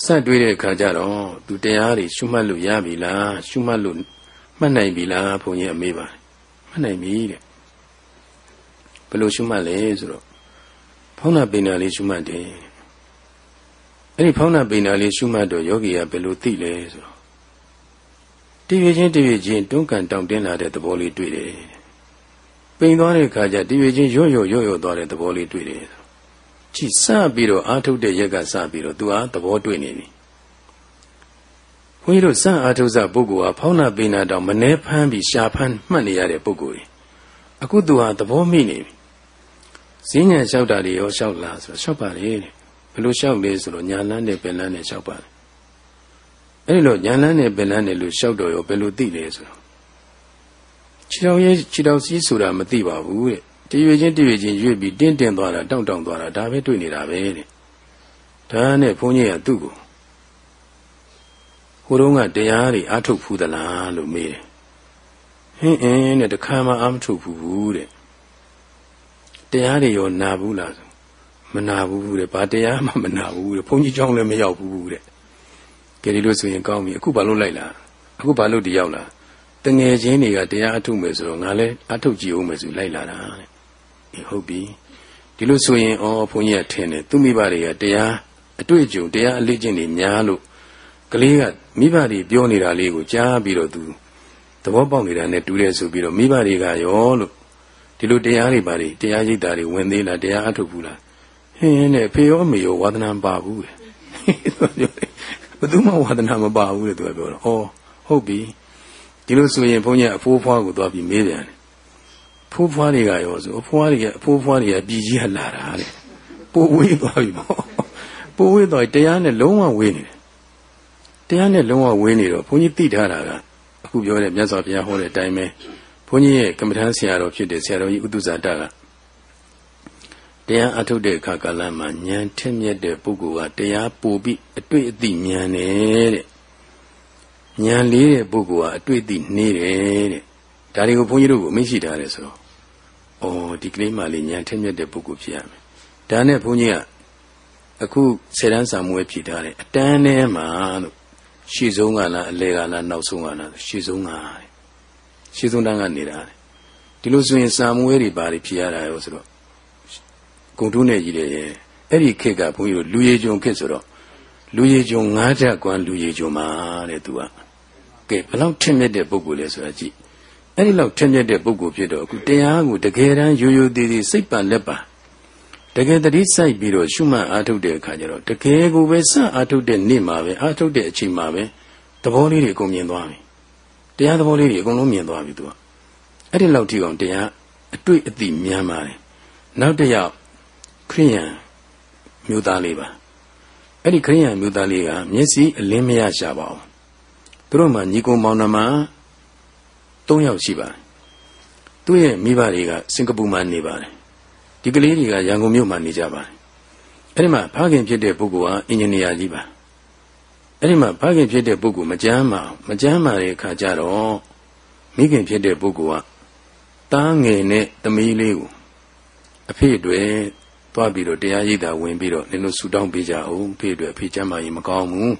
စတွေ့တဲ့အခါကျတော့သူတရားတွေရှုမှတ်လို့ရပြီလားရှုမှတ်လို့မှတ်နိုင်ပြီလားဘုန်းကြီးအမေးပါမှတ်နိုင်ပြီတဲ့ဘယ်လိုရှုမှတ်လဲဆိုတော့ဖောင်းနာပိန်နာလေးရှုမှတ်တယ် အဲ့ဒီဖောင်းနာပိန်နာလေးရှုမှတ်တော့ယောဂီကဘယ်လိုသိလဲဆိုတော့တည်ရချင်းတည်ရချင်းတွန်းကန်တောင့်တင်းလာတဲ့သဘောလေးတွေ့တယ်ပိန်သွားတဲ့အခါကျတည်ရချင်းရော့ရော့ရော့ရော့သွားတဲ့သဘောလေးတွေ့တယ်ကြည့်စပြီးတော့အာထုတ်တဲ့ရက်ကစပြီးတော့သူအားသဘောတွေ့နေပြီဘုန်းကြီးတို့စအာထုတ်စပုဂ္ဂိုလ်ဟာဖောင်းနာပိန်နာတောင်မနှဲဖမ်းပြီးရှာဖမ်းမှတ်နေရတဲ့ပုဂ္ဂိုလ်ကြီးအခုသူဟာသဘောမိနေပြီဈဉ္ဉံလျှောက်တာတွေရောလျှောက်လားဆိုတော့လျှောက်ပါလေတဲ့ ဘယ်လိုလျှောက်လဲဆိုတော့ညာလန်းနဲ့ပင်လန်းနဲ့လျှောက်ပါလေအဲ့ဒီလိုညာလန်းနဲ့ပင်လန်းနဲ့လို့ရှောက်တော်ရောဘယ်လိုသိလဲဆိုတော့ခြေတော်ရဲ့ခြေတော်စီးဆိုတာမသိပါဘူးတဲ့တရွေချင်းတရွေချင်းရွေ့ပြီးတင်းတင်းသွားတာတောင့်တောင့်သွားတာဒါပဲတွေ့နေတာပဲတဲ့ဒါနဲ့ဘုန်းကြီးကသူ့ကိုဟိုတုန်းကတရားတွေအထုတ်ဖူးသလားလို့မေးတယ်ဟင်းအင်းတဲ့တခါမှအမထုတ်ဘူးတဲ့တရားတွေရောနာဘူးလားဆို မနာဘူးတဲ့ဘာတရားမှမနာဘူးတဲ့ဘုန်းကြီးကျောင်းလည်းမရောက်ဘူးတဲ့ကဲဒီလိုဆိုရင်ကောင်းပြီအခုဘာလို့လိုက်လာအခုဘာလို့ဒီရောက်လာတငယ်ချင်းတွေကတရားအထုတ်မယ်ဆိုတော့ငါလည်းအထုတ်ကြည့်အောင်မယ်ဆိုလိုက်လာတာတဲ့အေးဟုတ်ပြီဒီလိုဆိုရင်ဩဘုန်းကြီးကထင်တယ်သူမိဘတွေကတရားအတွေ့အကြုံတရားအလေးကျင့်တွေများလို့ကလေးကမိဘတွေပြောနေတာလေးကိုကြားပြီးတော့သူသဘောပေါက်နေတာနဲ့တူတယ်ဆိုပြီးတော့မိဘတွေကရောလို့ဒီလိုတရားတွေပါတွေတရားရိပ်တာတွေဝင်သေးလားတရားအထုတ်ဘူးလား ဟင်းနဲ့ဖေရောမေရောဝါသနာမပါဘူးတဲ့ဘယ်သူမှဝါသနာမပါဘူးတဲ့သူကပြောတော့ဩဟုတ်ပြီဒီလိုဆိုရင်ဘုန်းကြီးအဖိုးဖွားကိုသွားပြီးမေးပြန်တယ်ဖိုးဖွားတွေကရောဆိုအဖွားတွေကအဖိုးဖွားတွေကပြည်ကြီးကလာတာတဲ့ပိုဝေးသွားပြီပေါ့ပိုဝေးသွားတရားနဲ့လုံးဝဝေးနေတယ်တရားနဲ့လုံးဝဝေးနေတော့ဘုန်းကြီးသိထားတာကအခုပြောတဲ့မြတ်စွာဘုရားဟောတဲ့အတိုင်းပဲဘုန်းကြီးရဲ့ကမ္မထမ်းဆရာတော်ဖြစ်တဲ့ဆရာတော်ကြီးဥဒ္ဒဇာတက တရားအထုတ်တဲ့အခါကာလမှာဉာဏ်ထက်မြက်တဲ့ပုဂ္ဂိုလ်ကတရားပို့ပြီးအတွေ့အသိဉာဏ်နဲ့တဲ့ဉာဏ်လေးတဲ့ပုဂ္ဂိုလ်ကအတွေ့အသိနေတယ်တဲ့ဒါတွေကိုဘုန်းကြီးတို့ကအမိရှိထားတယ်ဆိုတော့ဩဒီကလေးမလေးဉာဏ်ထက်မြက်တဲ့ပုဂ္ဂိုလ်ဖြစ်ရမယ်ဒါနဲ့ဘုန်းကြီးကအခုဆယ်တန်းစာမွေးဖြစ်ထားတယ်အတန်းထဲမှာလို့ရှေ့ဆုံးကလားအလဲကလားနောက်ဆုံးကလားရှေ့ဆုံးကရှေ့ဆုံးတန်းကနေတာဒီလိုဆိုရင်စာမွေးတွေပါတွေဖြစ်ရတာရောဆိုတော့ ဂုံတုနဲ့ကြီးတယ်ရဲ့အဲ့ဒီခေတ်ကဘုန်းကြီးတို့လူရည်ကြုံခေတ်ဆိုတော့လူရည်ကြုံ၅ဓာတ်ကွမ်းလူရည်ကြုံမှာတဲ့သူကကဲဘယ်လောက်ထင်မြက်တဲ့ပုဂ္ဂိုလ်လဲဆိုတာကြည့်အဲ့ဒီလောက်ထင်မြက်တဲ့ပုဂ္ဂိုလ်ဖြစ်တော့အခုတရားကိုတကယ်တမ်းရိုးရိုးသေးသေးစိတ်ပန်လက်ပန်တကယ်တတိစိုက်ပြီးတော့ရှုမှတ်အားထုတ်တဲ့အခါကျတော့တကယ်ကိုပဲစအားထုတ်တဲ့နေ့မှာပဲအားထုတ်တဲ့အချိန်မှာပဲသဘောလေးတွေအကုန်မြင်သွားပြီတရားသဘောလေးတွေအကုန်လုံးမြင်သွားပြီသူကအဲ့ဒီလောက်ထိအောင်တရားအတွေ့အသိများပါတယ်နောက်တစ်ယောက် ခရိယံမျိုးသားလေးပါအဲ့ဒီခရိယံမျိုးသားလေးကမျက်စိအလင်းမရရှာပါဘူးသူတို့မှညီကုံမောင်နှမ၃ယောက်ရှိပါတယ်သူ့ရဲ့မိဘတွေကစင်ကာပူမှာနေပါတယ်ဒီကလေးတွေကရန်ကုန်မြို့မှာနေကြပါတယ်အဲ့ဒီမှာဖခင်ဖြစ်တဲ့ပုဂ္ဂိုလ်ဟာအင်ဂျင်နီယာကြီးပါအဲ့ဒီမှာဖခင်ဖြစ်တဲ့ပုဂ္ဂိုလ်မကြမ်းပါမကြမ်းပါတဲ့အခါကျတော့မိခင်ဖြစ်တဲ့ပုဂ္ဂိုလ်ကတားငယ်နဲ့သမီးလေးကိုအဖေတွေ သွားပြီးတော့တရားရိပ်တာဝင်ပြီးတော့နင်တို့ဆူတောင်းပေးကြအောင်ဖေတွေအဖေချမ်းမာရင်မကောင်းဘူး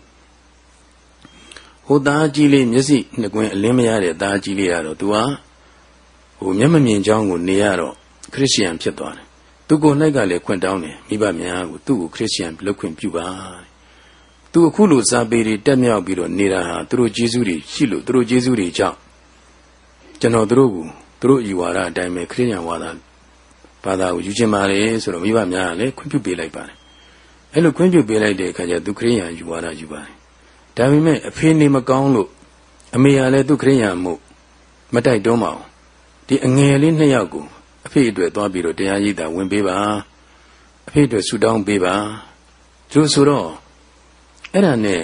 ဟိုသားကြီးလေးမျက်စိနှစ်ကွင်းအလင်းမရတဲ့သားကြီးလေးကတော့ तू ဟာဟိုမျက်မမြင်ကြောင်းကိုနေရတော့ခရစ်ယာန်ဖြစ်သွားတယ်သူကိုယ်၌ကလည်းခွင့်တောင်းတယ်မိဘများကိုသူ့ကိုခရစ်ယာန်လုပ်ခွင့်ပြုပါသူအခုလိုစာပေတွေတက်မြောက်ပြီးတော့နေတာဟာသူတို့ဂျေဇုတွေရှိလို့သူတို့ဂျေဇုတွေကြောင့်ကျွန်တော်တို့ကိုသူတို့ဤဝါဒအတိုင်းပဲခရစ်ယာန်ဝါဒ ဘာသာကိုယူခြင်းပါလေဆိုတော့မိဘများကလည်းခွင့်ပြုပေးလိုက်ပါတယ်အဲ့လိုခွင့်ပြုပေးလိုက်တဲ့အခါကျသူခရစ်ယာန်ယူဝါဒယူပါတယ်ဒါပေမဲ့အဖေနေမကောင်းလို့အမေကလည်းသူခရစ်ယာန်မှုမတိုက်တွန်းပါဘူးဒီအငယ်လေးနှစ်ယောက်ကိုအဖေအတွက်သွားပြီးတော့တရားရည်တာဝင်ပေးပါအဖေအတွက်ဆူတောင်းပေးပါသူဆိုတော့အဲ့ဒါနဲ့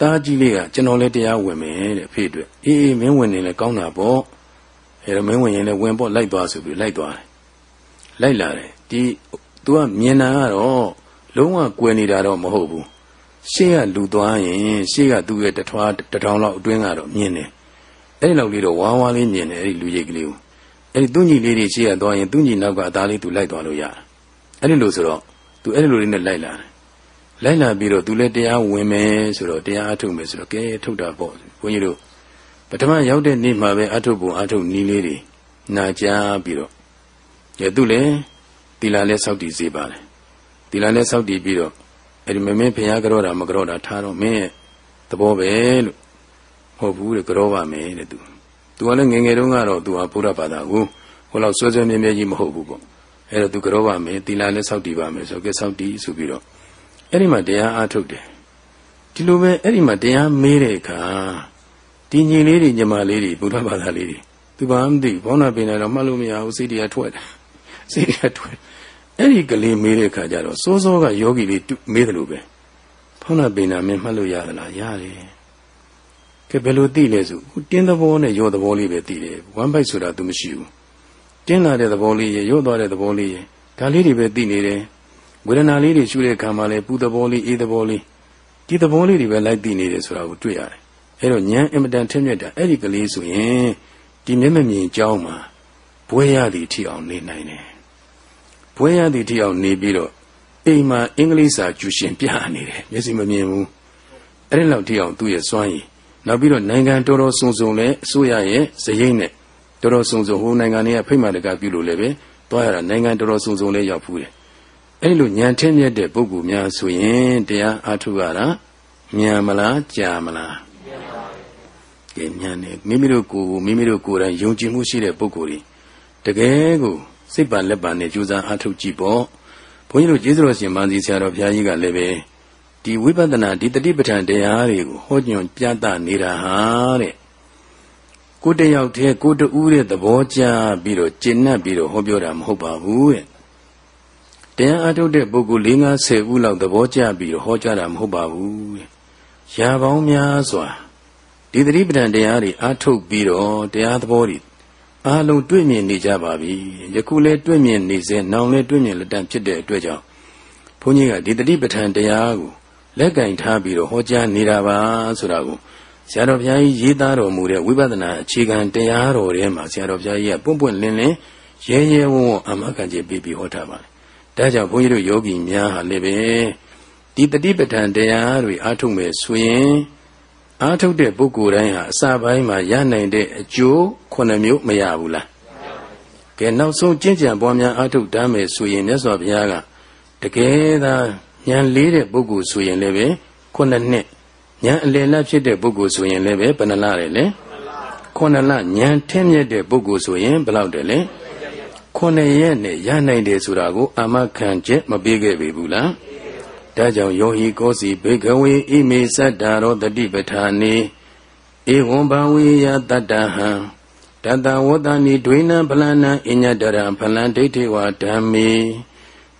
တားကြီးလေးကကျွန်တော်လည်းတရားဝင်မယ်တဲ့အဖေအတွက်အေးအေးမင်းဝင်နေလဲကောင်းတာပေါ့အဲ့တော့မင်းဝင်ရင်လည်းဝင်ပေါ့လိုက်သွားဆိုပြီးလိုက်သွားတယ် လိုက်လာတယ်ဒီ तू ကမြင်တာကတော့လုံးဝကွယ်နေတာတော့မဟုတ်ဘူးရှေ့ကလူသွားရင်ရှေ့ကသူ့ရဲ့တထွားတထောင်လောက်အတွင်းကတော့မြင်တယ်အဲ့ဒီလောက်လေးတော့ဝါးဝါးလေးမြင်တယ်အဲ့ဒီလူရိတ်ကလေးကိုအဲ့ဒီသူ့ညီလေးတွေရှေ့ကသွားရင်သူ့ညီနောက်ကအသားလေးသူလိုက်သွားလို့ရတယ်အဲ့ဒီလိုဆိုတော့သူအဲ့ဒီလိုလေးနဲ့လိုက်လာတယ်လိုက်လာပြီးတော့သူလည်းတရားဝင်မယ်ဆိုတော့တရားအထုတ်မယ်ဆိုတော့ကဲထုတ်တာပေါ့ဘုန်းကြီးတို့ပထမရောက်တဲ့နေ့မှာပဲအထုတ်ပုံအထုတ်နီးလေးတွေနာကြားပြီးတော့ ရဲ့သူလည်းတီလာလည်းစောက်တည်စေပါတယ်တီလာလည်းစောက်တည်ပြီးတော့အဲ့ဒီမမင်းဖျားကြောတာမကြောတာထားတော့မင်းရဲ့သဘောပဲလို့မဟုတ်ဘူးတဲ့ကြောပါမယ်တဲ့သူသူကလည်းငငယ်တုန်းကတော့သူဟာဘုရားဘာသာကိုဟိုလောက်စွဲစွဲမြဲမြဲကြီးမဟုတ်ဘူးပေါ့အဲ့တော့သူကြောပါမယ်တီလာလည်းစောက်တည်ပါမယ်ဆိုကဲစောက်တည်ဆိုပြီးတော့အဲ့ဒီမှာတရားအားထုတ်တယ်ဒီလိုပဲအဲ့ဒီမှာတရားမေးတဲ့အခါဒီညီလေးတွေညီမလေးတွေဘုရားဘာသာလေးတွေသူဘာမှမသိဘောနာပင်လည်းတော့မှတ်လို့မရဘူးစိတ်တရားထွက်တယ် စိတ်တရားထွက်အဲ့ဒီကလေးမေးတဲ့အခါကျတော့စိုးစိုးကယောဂီလေးမေးတယ်လို့ပဲဘောနာပင်နာမင်းမှတ်လို့ရသလားရတယ်ကဲဘယ်လိုသိလဲဆိုတင်းသဘောနဲ့ရောသဘောလေးပဲသိတယ်ဝမ်းပိုက်ဆိုတာ तू မရှိဘူးတင်းလာတဲ့သဘောလေးရရောသွားတဲ့သဘောလေးရဒါလေးတွေပဲသိနေတယ်ဝေဒနာလေးတွေရှုတဲ့ခံမှာလဲပူသဘောလေးအေးသဘောလေးဒီသဘောလေးတွေပဲလိုက်သိနေတယ်ဆိုတာကိုတွေ့ရတယ်အဲ့တော့ဉာဏ်အင်မတန်ထက်မြက်တာအဲ့ဒီကလေးဆိုရင်ဒီမျက်မမြင်ကြောင်းမှာဘွဲရသည်ထိအောင်နေနိုင်တယ် ဘွဲရသည်ထိအောင်နေပြီးတော့အိမ်မှာအင်္ဂလိပ်စာကျူရှင်ပြနေတယ်မျက်စိမမြင်ဘူးအဲ့ဒီလောက်ထိအောင်သူ့ရဲ့စွမ်းရည်နောက်ပြီးတော့နိုင်ငံတော်တော်စုံစုံလဲအစိုးရရဲ့ဇယိတ်နဲ့တော်တော်စုံစုံဟိုနိုင်ငံတွေကဖိမှတ်တကပြုလို့လည်းပဲတွားရတာနိုင်ငံတော်တော်စုံစုံလဲရောက်ဖူးတယ်အဲ့လိုညံထင်းမြတ်တဲ့ပုဂ္ဂိုလ်များဆိုရင်တရားအားထုတ်ရတာမြန်မလားကြာမလားကဲမြန်တယ်မိမိတို့ကိုယ်ကိုမိမိတို့ကိုယ်တိုင်ယုံကြည်မှုရှိတဲ့ပုဂ္ဂိုလ်တွေတကယ်ကို စိတ်ပါလက်ပါနဲ့ကြိုးစားအားထုတ်ကြည့်ပေါ့ဘုန်းကြီးတို့ကျေးဇူးတော်ရှင်မန်းစီဆရာတော်ဘုရားကြီးကလည်းပဲဒီဝိပဿနာဒီတတိပဋ္ဌာန်တရားတွေကိုဟောညွှန်ပြသနေတာဟာတဲ့ကိုတယောက်တည်းကိုတူးတဲ့သဘောကျပြီးတော့ကျင့်납ပြီးတော့ဟောပြောတာမဟုတ်ပါဘူးတဲ့တရားအထုတ်တဲ့ပုဂ္ဂိုလ်၄50ဦးလောက်သဘောကျပြီးတော့ဟောကြားတာမဟုတ်ပါဘူးတဲ့ရာပေါင်းများစွာဒီသတိပဋ္ဌာန်တရားတွေအထုတ်ပြီးတော့တရားသဘောတွေ အားလုံးတွေ့မြင်နေကြပါပြီယခုလဲတွေ့မြင်နေစေနောင်လဲတွေ့မြင်လက်တံဖြစ်တဲ့အတွက်ကြောင့်ဘုန်းကြီးကဒီတတိပဋ္ဌာန်တရားကိုလက်ကင်ထားပြီးတော့ဟောကြားနေတာပါဆိုတာကိုဆရာတော်ဘုရားကြီးရေးသားတော်မူတဲ့ဝိပဿနာအခြေခံတရားတော်ထဲမှာဆရာတော်ဘုရားကြီးကပွန့်ပွန့်လင်းလင်းရဲရဲဝံ့ဝံ့အမှန်ကန်ကြပြီးပြီးဟောထားပါတယ်။ဒါကြောင့်ဘုန်းကြီးတို့ယောဂီများဟာလည်းပဲဒီတတိပဋ္ဌာန်တရားတွေအားထုတ်မယ်ဆိုရင် အားထုတ်တဲ့ပုဂ္ဂိုလ်တိုင်းဟာအစာပိုင်းမှာရနိုင်တဲ့အကျိုးခုနှစ်မျိုးမရဘူးလား။ကဲနောက်ဆုံးကျင့်ကြံပွားများအားထုတ်တမ်းမယ်ဆိုရင်မြတ်စွာဘုရားကတကယ်သာဉာဏ်လေးတဲ့ပုဂ္ဂိုလ်ဆိုရင်လည်းပဲခုနှစ်နှစ်ဉာဏ်အလယ်လတ်ဖြစ်တဲ့ပုဂ္ဂိုလ်ဆိုရင်လည်းပဲဘယ်နှလတယ်လဲခုနှစ်လဉာဏ်ထင်းမြက်တဲ့ပုဂ္ဂိုလ်ဆိုရင်ဘယ်လောက်တယ်လဲခုနှစ်ရက်နဲ့ရနိုင်တယ်ဆိုတာကိုအာမခံချက်မပေးခဲ့ပေဘူးလား ဒါကြောင့်ယောဟိကောစီဘေကဝေဣမေသတ္တာရောတတိပဋ္ဌာနေဧဝံဘဝေယတတ္တဟံတတဝတ္တနိဒွေနံဖလနံအညတရံဖလံဒိဋ္ဌိဝဓမ္မေ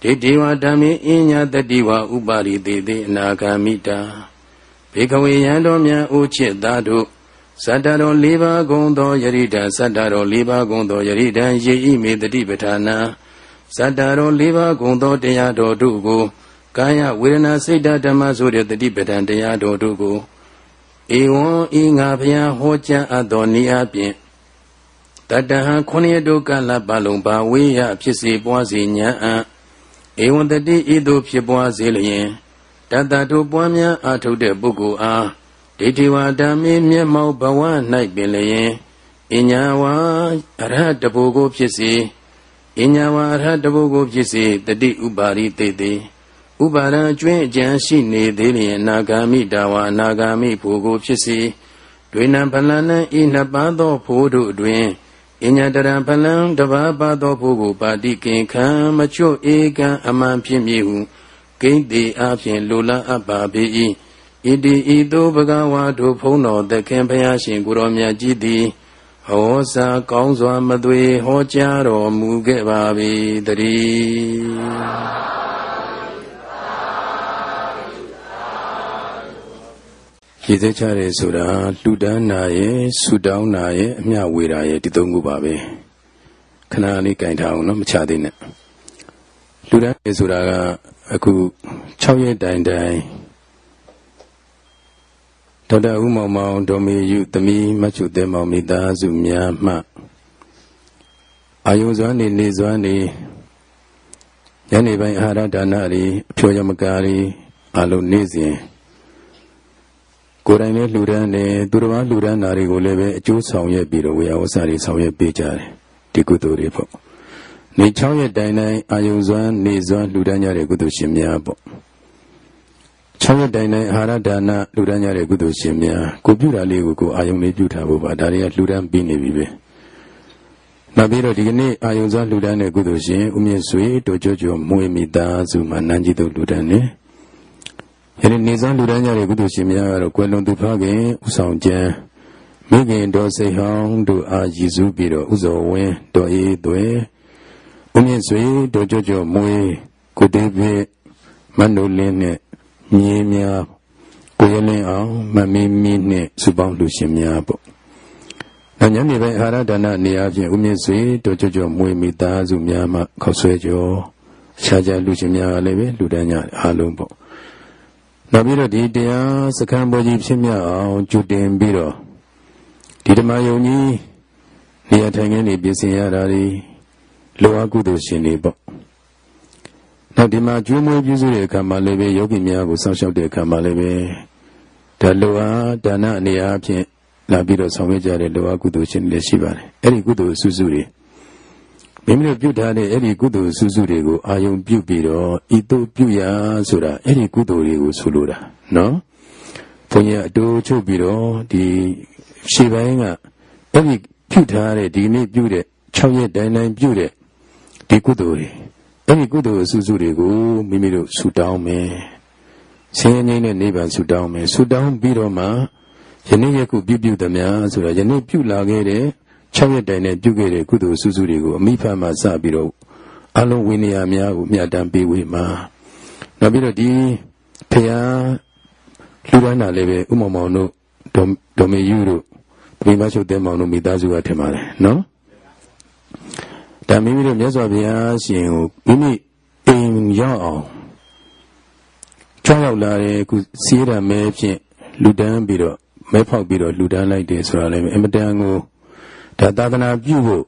ဒိဋ္ဌိဝဓမ္မေအညာတတိဝဥပါရိသေသေအနာဂာမိတာဘေကဝေယံတော်မြတ်ဥချစ်သားတို့ဇတ္တတော်၄ပါးဂုံသောယရိတံဇတ္တတော်၄ပါးဂုံသောယရိတံယေဤမေတတိပဋ္ဌာနာဇတ္တတော်၄ပါးဂုံသောတရားတော်တို့ကို ကာယဝေဒနာစိတ်ဓမ္မဆိုတဲ့တတိပဋ္ဌာန်တရားတော်တို့ကိုဧဝံဤငါဘုရားဟောကြားအပ်သောနည်းအားဖြင့်တတဟံခုနှစ်တို့ကလပလုံးပါဝေယဖြစ်စေပွားစေညာအံဧဝံတတိဤသို့ဖြစ်ပွားစေလျင်တတတို့ပွားများအာထုတ်တဲ့ပုဂ္ဂိုလ်အားဒိဋ္ဌိဝါဓမ္မေမျက်မှောက်ဘဝ၌ပင်လျင်အညာဝါအရဟတဘူကိုဖြစ်စေအညာဝါအရဟတဘူကိုဖြစ်စေတတိဥပါရိတေတေ ဥပါဒံအကျွင်းအကြံရှိနေသေးလျင်နာဂာမိတာဝါနာဂာမိဘူကိုဖြစ်စေဒွေနံဖလနံဤနှစ်ပါးသောဖို့တို့တွင်အညာတရံဖလံတဘာပါသောဖို့ကိုပါတိကင်ခံမချွတ်ဧကံအမှန်ဖြစ်မည်ဟုဂိမ့်တိအပြင်လူလအပ်ပါပေ၏ဣတိဤသို့ဘဂဝါတို့ဖုံးတော်သခင်ဘုရားရှင်ကိုရောမြတ်ကြီးသည်ဟောစာကောင်းစွာမသွေဟောကြားတော်မူခဲ့ပါ၏တည်း ရည်သက်ကြတယ်ဆိုတာလူတန်းနာရဲ့ဆူတောင်းနာရဲ့အမျှဝေတာရဲ့ဒီသုံးခုပါပဲခဏလေးကြင်ထားအောင်နော်မချသေးနဲ့လူတန်းရဲ့ဆိုတာကအခု6ရက်တိုင်တိုင်ဒေါက်တာဦးမောင်မောင်ဒေါ်မေယုသမီးမချုတဲမောင်မိသားစုများမှအာယုံစွမ်းနေနေစွမ်းနေညနေပိုင်းအာဟာရဒါနတွေအဖြောရမကာတွေအလုံးနေ့စဉ် ကိုယ်တိုင်လည်းလှူဒန်းတယ်သူတစ်ပါးလှူဒန်းတာတွေကိုလည်းပဲအကျိုးဆောင်ရွက်ပြီးတော့ဝေယဝဆတွေဆောင်ရွက်ပေးကြတယ်ဒီကုသိုလ်တွေပေါ့နေ6ရက်တိုင်တိုင်အာယုံစွမ်းနေစွမ်းလှူဒန်းကြတဲ့ကုသိုလ်ရှင်များပေါ့6ရက်တိုင်တိုင်အာဟာရဒါနလှူဒန်းကြတဲ့ကုသိုလ်ရှင်များကိုပြုတာလေးကိုကိုအာယုံလေးပြုထားဖို့ပါဒါတွေကလှူဒန်းပြီးနေပြီပဲနောက်ပြီးတော့ဒီကနေ့အာယုံစွမ်းလှူဒန်းတဲ့ကုသိုလ်ရှင်ဦးမြင့်ဆွေတို့ကြွကြွမွေမိသားစုမှာနန်းကြီးတို့လှူဒန်းတယ် ယနေ့နေစားလူတန်းကြတဲ့ကုသိုလ်ရှင်များကတော့ကွယ်လွန်သူဖခင်ဥဆောင်ကျမ်းမိခင်တော်စိတ်ဟောင်းတို့အားရည်စူးပြီးတော့ဥဇော်ဝင်းတော်အေးသွဲဦးမြင့်ဆွေတော်ကြွကြွမွေးကိုတေးပြမန္တုလင်းနဲ့မြေများကိုကိုရလင်းအောင်မမင်းမင်းနဲ့စုပေါင်းလူရှင်များပေါ့။နောက်ညနေပိုင်းအာရဒါနနေရာဖြင့်ဦးမြင့်စွေတို့ကြွကြွမွေမိသားစုများမှခေါက်ဆွဲကြောရှားကြလူရှင်များကလည်းပဲလူတန်းကြအားလုံးပေါ့။ နောက်ပြီးတော့ဒီတရားစခန်းပေါ်ကြီးဖြစ်မြအောင်ကြိုတင်ပြီးတော့ဒီဓမ္မယုံကြီးနေရာထိုင်ခင်းနေပြင်ဆင်ရတာဒီလောအကုသိုလ်ရှင်တွေပေါ့နောက်ဒီမှာကျွေးမွေးပြုစုတဲ့အခါမှာလည်းပဲယောဂီများကိုစောင့်ရှောက်တဲ့အခါမှာလည်းပဲဒါလောအားဒါနအနေအားဖြင့်လာပြီးတော့ဆောင်ရွက်ကြတဲ့လောအားကုသိုလ်ရှင်တွေရှိပါတယ်အဲ့ဒီကုသိုလ်အစုစုတွေ မိမိတို့ပြုထားတဲ့အဲ့ဒီကုသိုလ်အစုစုတွေကိုအာယုံပြုပြီးတော့ဤသို့ပြုရာဆိုတာအဲ့ဒီကုသိုလ်တွေကိုဆိုလိုတာနော်ဘုန်းကြီးအတူချုပ်ပြီးတော့ဒီရှေ့ပိုင်းကအဲ့ဒီပြုထားတဲ့ဒီနေ့ပြုတဲ့6ရက်တိုင်းတိုင်းပြုတဲ့ဒီကုသိုလ်တွေအဲ့ဒီကုသိုလ်အစုစုတွေကိုမိမိတို့ဆူတောင်းမယ်ဆင်းရဲငြိမ်းတဲ့နိဗ္ဗာန်ဆူတောင်းမယ်ဆူတောင်းပြီးတော့မှယနေ့ယခုပြုပြုသမျှဆိုတော့ယနေ့ပြုလာခဲ့တဲ့ 6ရက်တိုင်နဲ့ပြုခဲ့တဲ့ကုသိုလ်အစုစုတွေကိုအမိဖတ်မှစပြီးတော့အလုံးဝိနည်းများကိုမြတ်တမ်းပေးဝေမှာနောက်ပြီးတော့ဒီဖရာလူဒန်းတာလည်းပဲဥမ္မောင်မောင်တို့ဒေါ်မေယူတို့မိမချုပ်တဲ့မောင်တို့မိသားစုကထင်ပါတယ်နော်ဒါမိမိတို့မြတ်စွာဘုရားရှင်ကိုမိမိအိမ်ရောက်အောင်ကြောက်ရောက်လာတဲ့အခုစီးရမဲဖြင့်လူတန်းပြီးတော့မဲဖောက်ပြီးတော့လူတန်းလိုက်တယ်ဆိုတာလည်းအမတန်ကို ဒါသာသနာပြုဖို့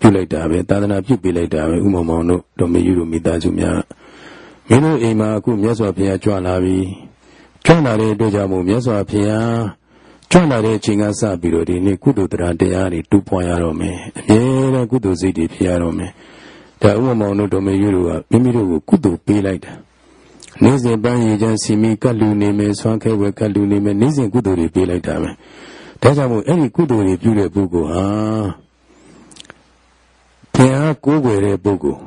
ပြုလိုက်တာပဲသာသနာပြုပေးလိုက်တာပဲဥမ္မောင်မောင်တို့တို့မေယူတို့မိသားစုများမင်းတို့အိမ်မှာအခုမြတ်စွာဘုရားကြွလာပြီကြွလာတဲ့အတွက်ကြောင့်မို့မြတ်စွာဘုရားကြွလာတဲ့အချိန်ကစပြီးတော့ဒီနေ့ကုသိုလ်တရားတရားတွေတူပွားရတော့မယ်အမြဲတမ်းကုသိုလ်စိတ်တွေဖြစ်ရတော့မယ်ဒါဥမ္မောင်တို့ဒေါ်မေယူတို့ကမိမိတို့ကိုကုသိုလ်ပေးလိုက်တာနေ့စဉ်ပန်းရည်ချမ်းစီမီကတ်လူနေမယ်ဆွမ်းခဲဝဲကတ်လူနေမယ်နေ့စဉ်ကုသိုလ်တွေပေးလိုက်တာပဲ ဒါကြောင့်မို့အဲ့ဒီကုသိုလ်တွေပြုတဲ့ပုဂ္ဂိုလ်ဟာဘုရားကိုးကွယ်တဲ့ပုဂ္ဂိုလ်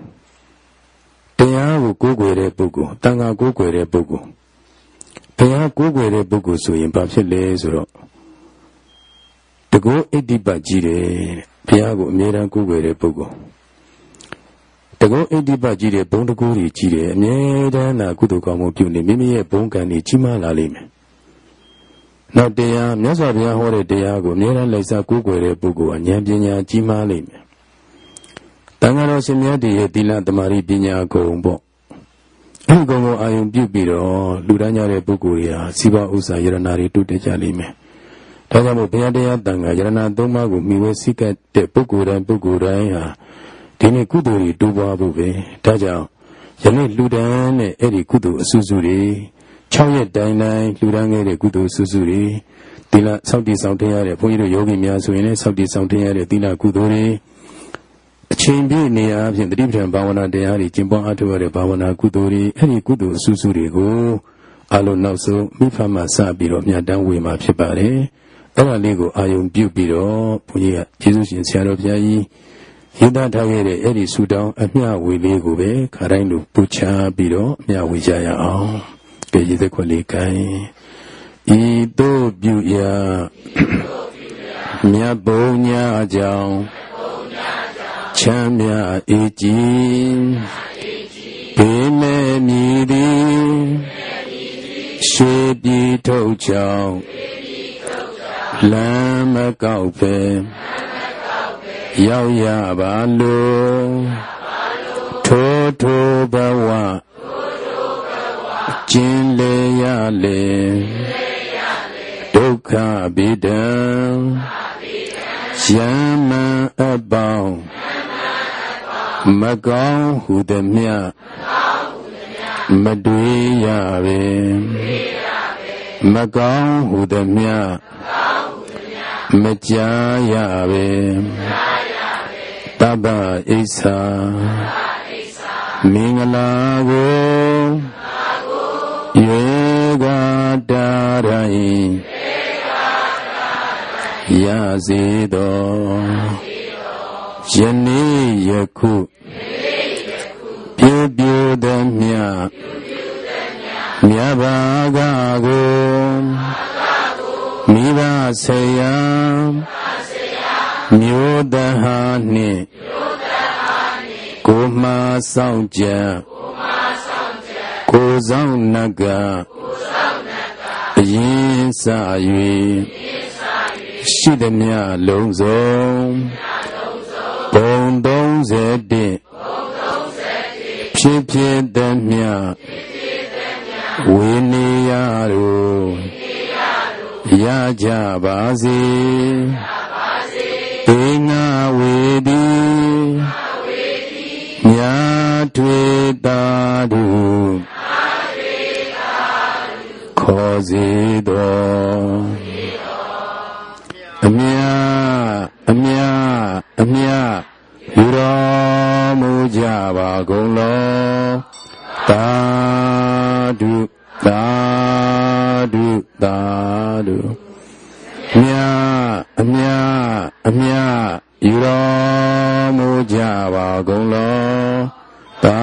တရားကိုကိုးကွယ်တဲ့ပုဂ္ဂိုလ်တန်ခါကိုးကွယ်တဲ့ပုဂ္ဂိုလ်ဘုရားကိုးကွယ်တဲ့ပုဂ္ဂိုလ်ဆိုရင်ဘာဖြစ်လဲဆိုတော့တကောဣတိပတ်ကြီးတယ်ဘုရားကိုအမြဲတမ်းကိုးကွယ်တဲ့ပုဂ္ဂိုလ်တကောဣတိပတ်ကြီးတဲ့ဘုံတကူတွေကြီးတယ်အမြဲတမ်းနာကုသိုလ်ကောင်းမှုပြုနေမိမိရဲ့ဘုံကံတွေကြီးမားလာလိမ့်မယ် နောက်တရားမြတ်စွာဘုရားဟောတဲ့တရားကိုအမြဲတမ်းလိုက်စားကိုးကွယ်တဲ့ပုဂ္ဂိုလ်ကဉာဏ်ပညာကြီးမားလိမ့်မယ်တန်ဃာတော်ရှင်မြတ်တွေရဲ့သီလသမာဓိပညာကုန်ပေါ့အဲဒီကုံကိုအာယုံပြုပြီးတော့လူတန်းကြတဲ့ပုဂ္ဂိုလ်တွေဟာစီးပွားဥစ္စာယရနာတွေတုတ်တက်ကြလိမ့်မယ်ဒါကြောင့်မို့ဘုရားတရားတန်ခါယရနာသုံးပါးကိုမိဝဲစိတ်ကတဲ့ပုဂ္ဂိုလ်တိုင်းပုဂ္ဂိုလ်တိုင်းဟာဒီနေ့ကုသိုလ်တွေတိုးပွားဖို့ပဲဒါကြောင့်ယနေ့လူတန်းနဲ့အဲ့ဒီကုသိုလ်အစုစုတွေ 6ရက်တိုင်းတိုင်းလူတန်းခဲ့တဲ့ကုသိုလ်အစုစုတွေသီလစောင့်တည်ဆောင်ထရတဲ့ဘုန်းကြီးတို့ယောဂီများဆိုရင်လည်းစောင့်တည်ဆောင်ထရတဲ့သီလကုသိုလ်တွေအချိန်ပြည့်နေရာအဖြစ်တတိပဌံဘာဝနာတရားတွေကျင့်ပွားအားထုတ်ရတဲ့ဘာဝနာကုသိုလ်တွေအဲ့ဒီကုသိုလ်အစုစုတွေကိုအလုံးနောက်ဆုံးမိဖမှစပြီးတော့မြတ်တမ်းဝေမှာဖြစ်ပါတယ်အဲ့ဒါလေးကိုအာယုံပြုပြီးတော့ဘုန်းကြီးကယေရှုရှင်ဆရာတော်ဘုရားကြီးရေးသားထားခဲ့တဲ့အဲ့ဒီဆူတောင်းအမျှဝေလေးကိုပဲခါတိုင်းလိုပူချပြီးတော့အမျှဝေကြရအောင် ကြည်ရတဲ့ခွက်လေးကိုင်းဤတို့ပြုရာမြတ်ဘုံညာကြောင့်ချမ်းမြအေးကြည်ဘေးမဲ့မြည်သည်ရှေးပြီးထုတ်ချောင်းလမ်းမကောက်ပဲရောက်ရပါလို့ထိုးထိုးဘဝ ကျင်လေရလေဒုက္ခဗိဒံယမံအပေါင်းမကောင်းဟုသည်မြမတွေ့ရပေမကောင်းဟုသည်မြမကြားရပေတပ္ပဣစ္ဆာမင်္ဂလာကို ယေဂတာရိုင်းရစေတော်ယနေ့ယခုပြူပြူသည်မြမြတ်ဘာကကိုမိဘဆရာမျိုးတဟာနှင့်ကိုမဆောင်ကြကို ဆောင်နကအရင်စ၍ရှိသည်မြလုံးစုံဘုံ31ဖြစ်ဖြစ်သည်မြဝိနေယတို့ရကြပါစေဧငါဝေတိညာထွေတာတို့ ခေါ်စေတော်အမြအမြအမြယူတော်မူကြပါကုန်လောသာဓုသာဓုသာဓုမြအမြအမြယူတော်မူကြပါကုန်လောသာ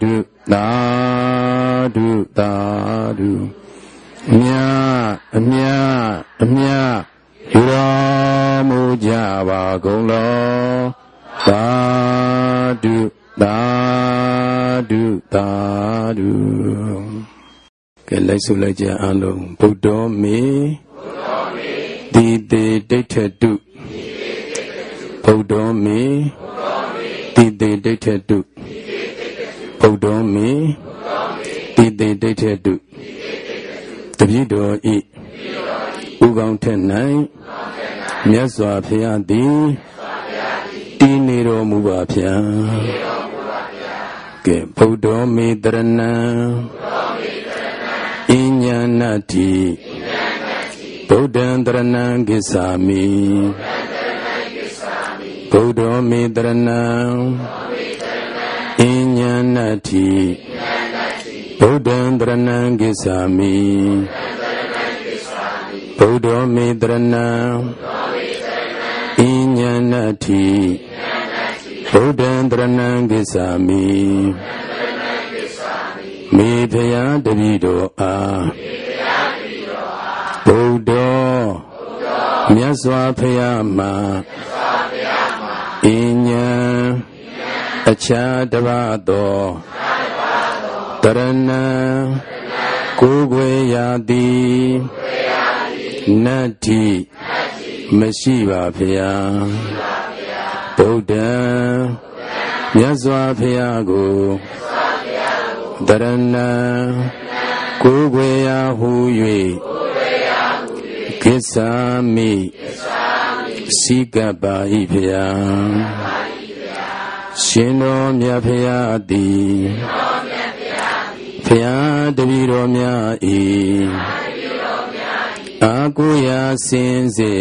ဓုသာဓုသာဓုအမြအမြအမြယူတော်မူကြပါကုန်လောသာဓုသာဓုသာဓု ကဲလိုက်စုလိုက်ကြအလုံးဗုဒ္ဓမေဗုဒ္ဓမေတိတေဒိဋ္ဌတုဗုဒ္ဓမေဗုဒ္ဓမေတိတေဒိဋ္ဌတုဗုဒ္ဓမေတိတေဒိဋ္ဌတုတပိတော်ဤဥကောင်းထက်၌မြတ်စွာဘုရားသည်တည်နေတော်မူပါဗျာကဲဗုဒ္ဓမေတရဏံ အဉ္ညာဏတိဗုဒ္ဓံတရဏံဂစ္ဆာမိဗုဒ္ဓောမေတရဏံအဉ္ညာဏတိဗုဒ္ဓံတရဏံဂစ္ဆာမိဗုဒ္ဓောမေတရဏံအဉ္ညာဏတိဗုဒ္ဓံတရဏံဂစ္ဆာမိ မေဖယားတပိတော်အားဗုဒ္ဓမြတ်စွာဘုရားမှာအញ្ញံအခြားတပါသောတရဏံကိုယ်ွယ်ရာသည်နတ္တိမရှိပါဖျားဗုဒ္ဓံမြတ်စွာဘုရားကို တရဏံကိုယ်ွယ်ရာဟု၍ကိစ္ဆာမိစိကပ္ပါဤဖျားရှင်တော်မြတ်ဖျားသည်ဖျားတပည့်တော်များဤအာကိုရာစင်စေ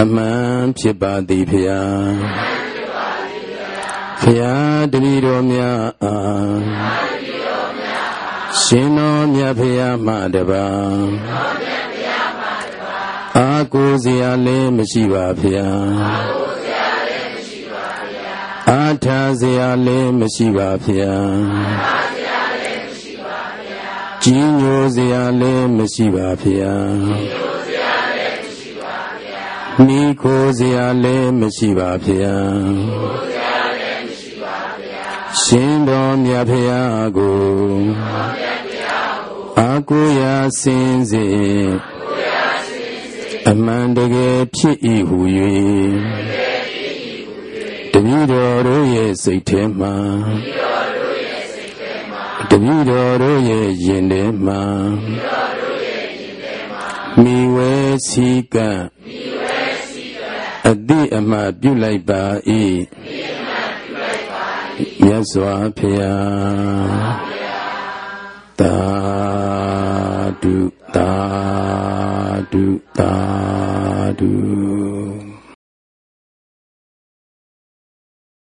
အမှန်ဖြစ်ပါသည်ဖျား ဖျားတပည့်တော်များအားရှင်တော်မြတ်ဖျားမှတပါအာကိုစရာလည်းမရှိပါဖျားအာထာစရာလည်းမရှိပါဖျားကြီးညိုစရာလည်းမရှိပါဖျားမိခိုစရာလည်းမရှိပါဖျားရှ င်တော်မြတ်ဖျားကိုအာကိုရာစင်စေအမှန်တကယ်ဖြစ်၏ဟု၍တပည့်တော်တို့ရဲ့စိတ်ထဲမှာတပည့်တော်တို့ရဲ့ယင်ထဲမှာမိဝဲစီကံအတိအမှပြုလိုက်ပါ၏ မြတ်စွာဘုရားသာဓုသာဓုသာဓု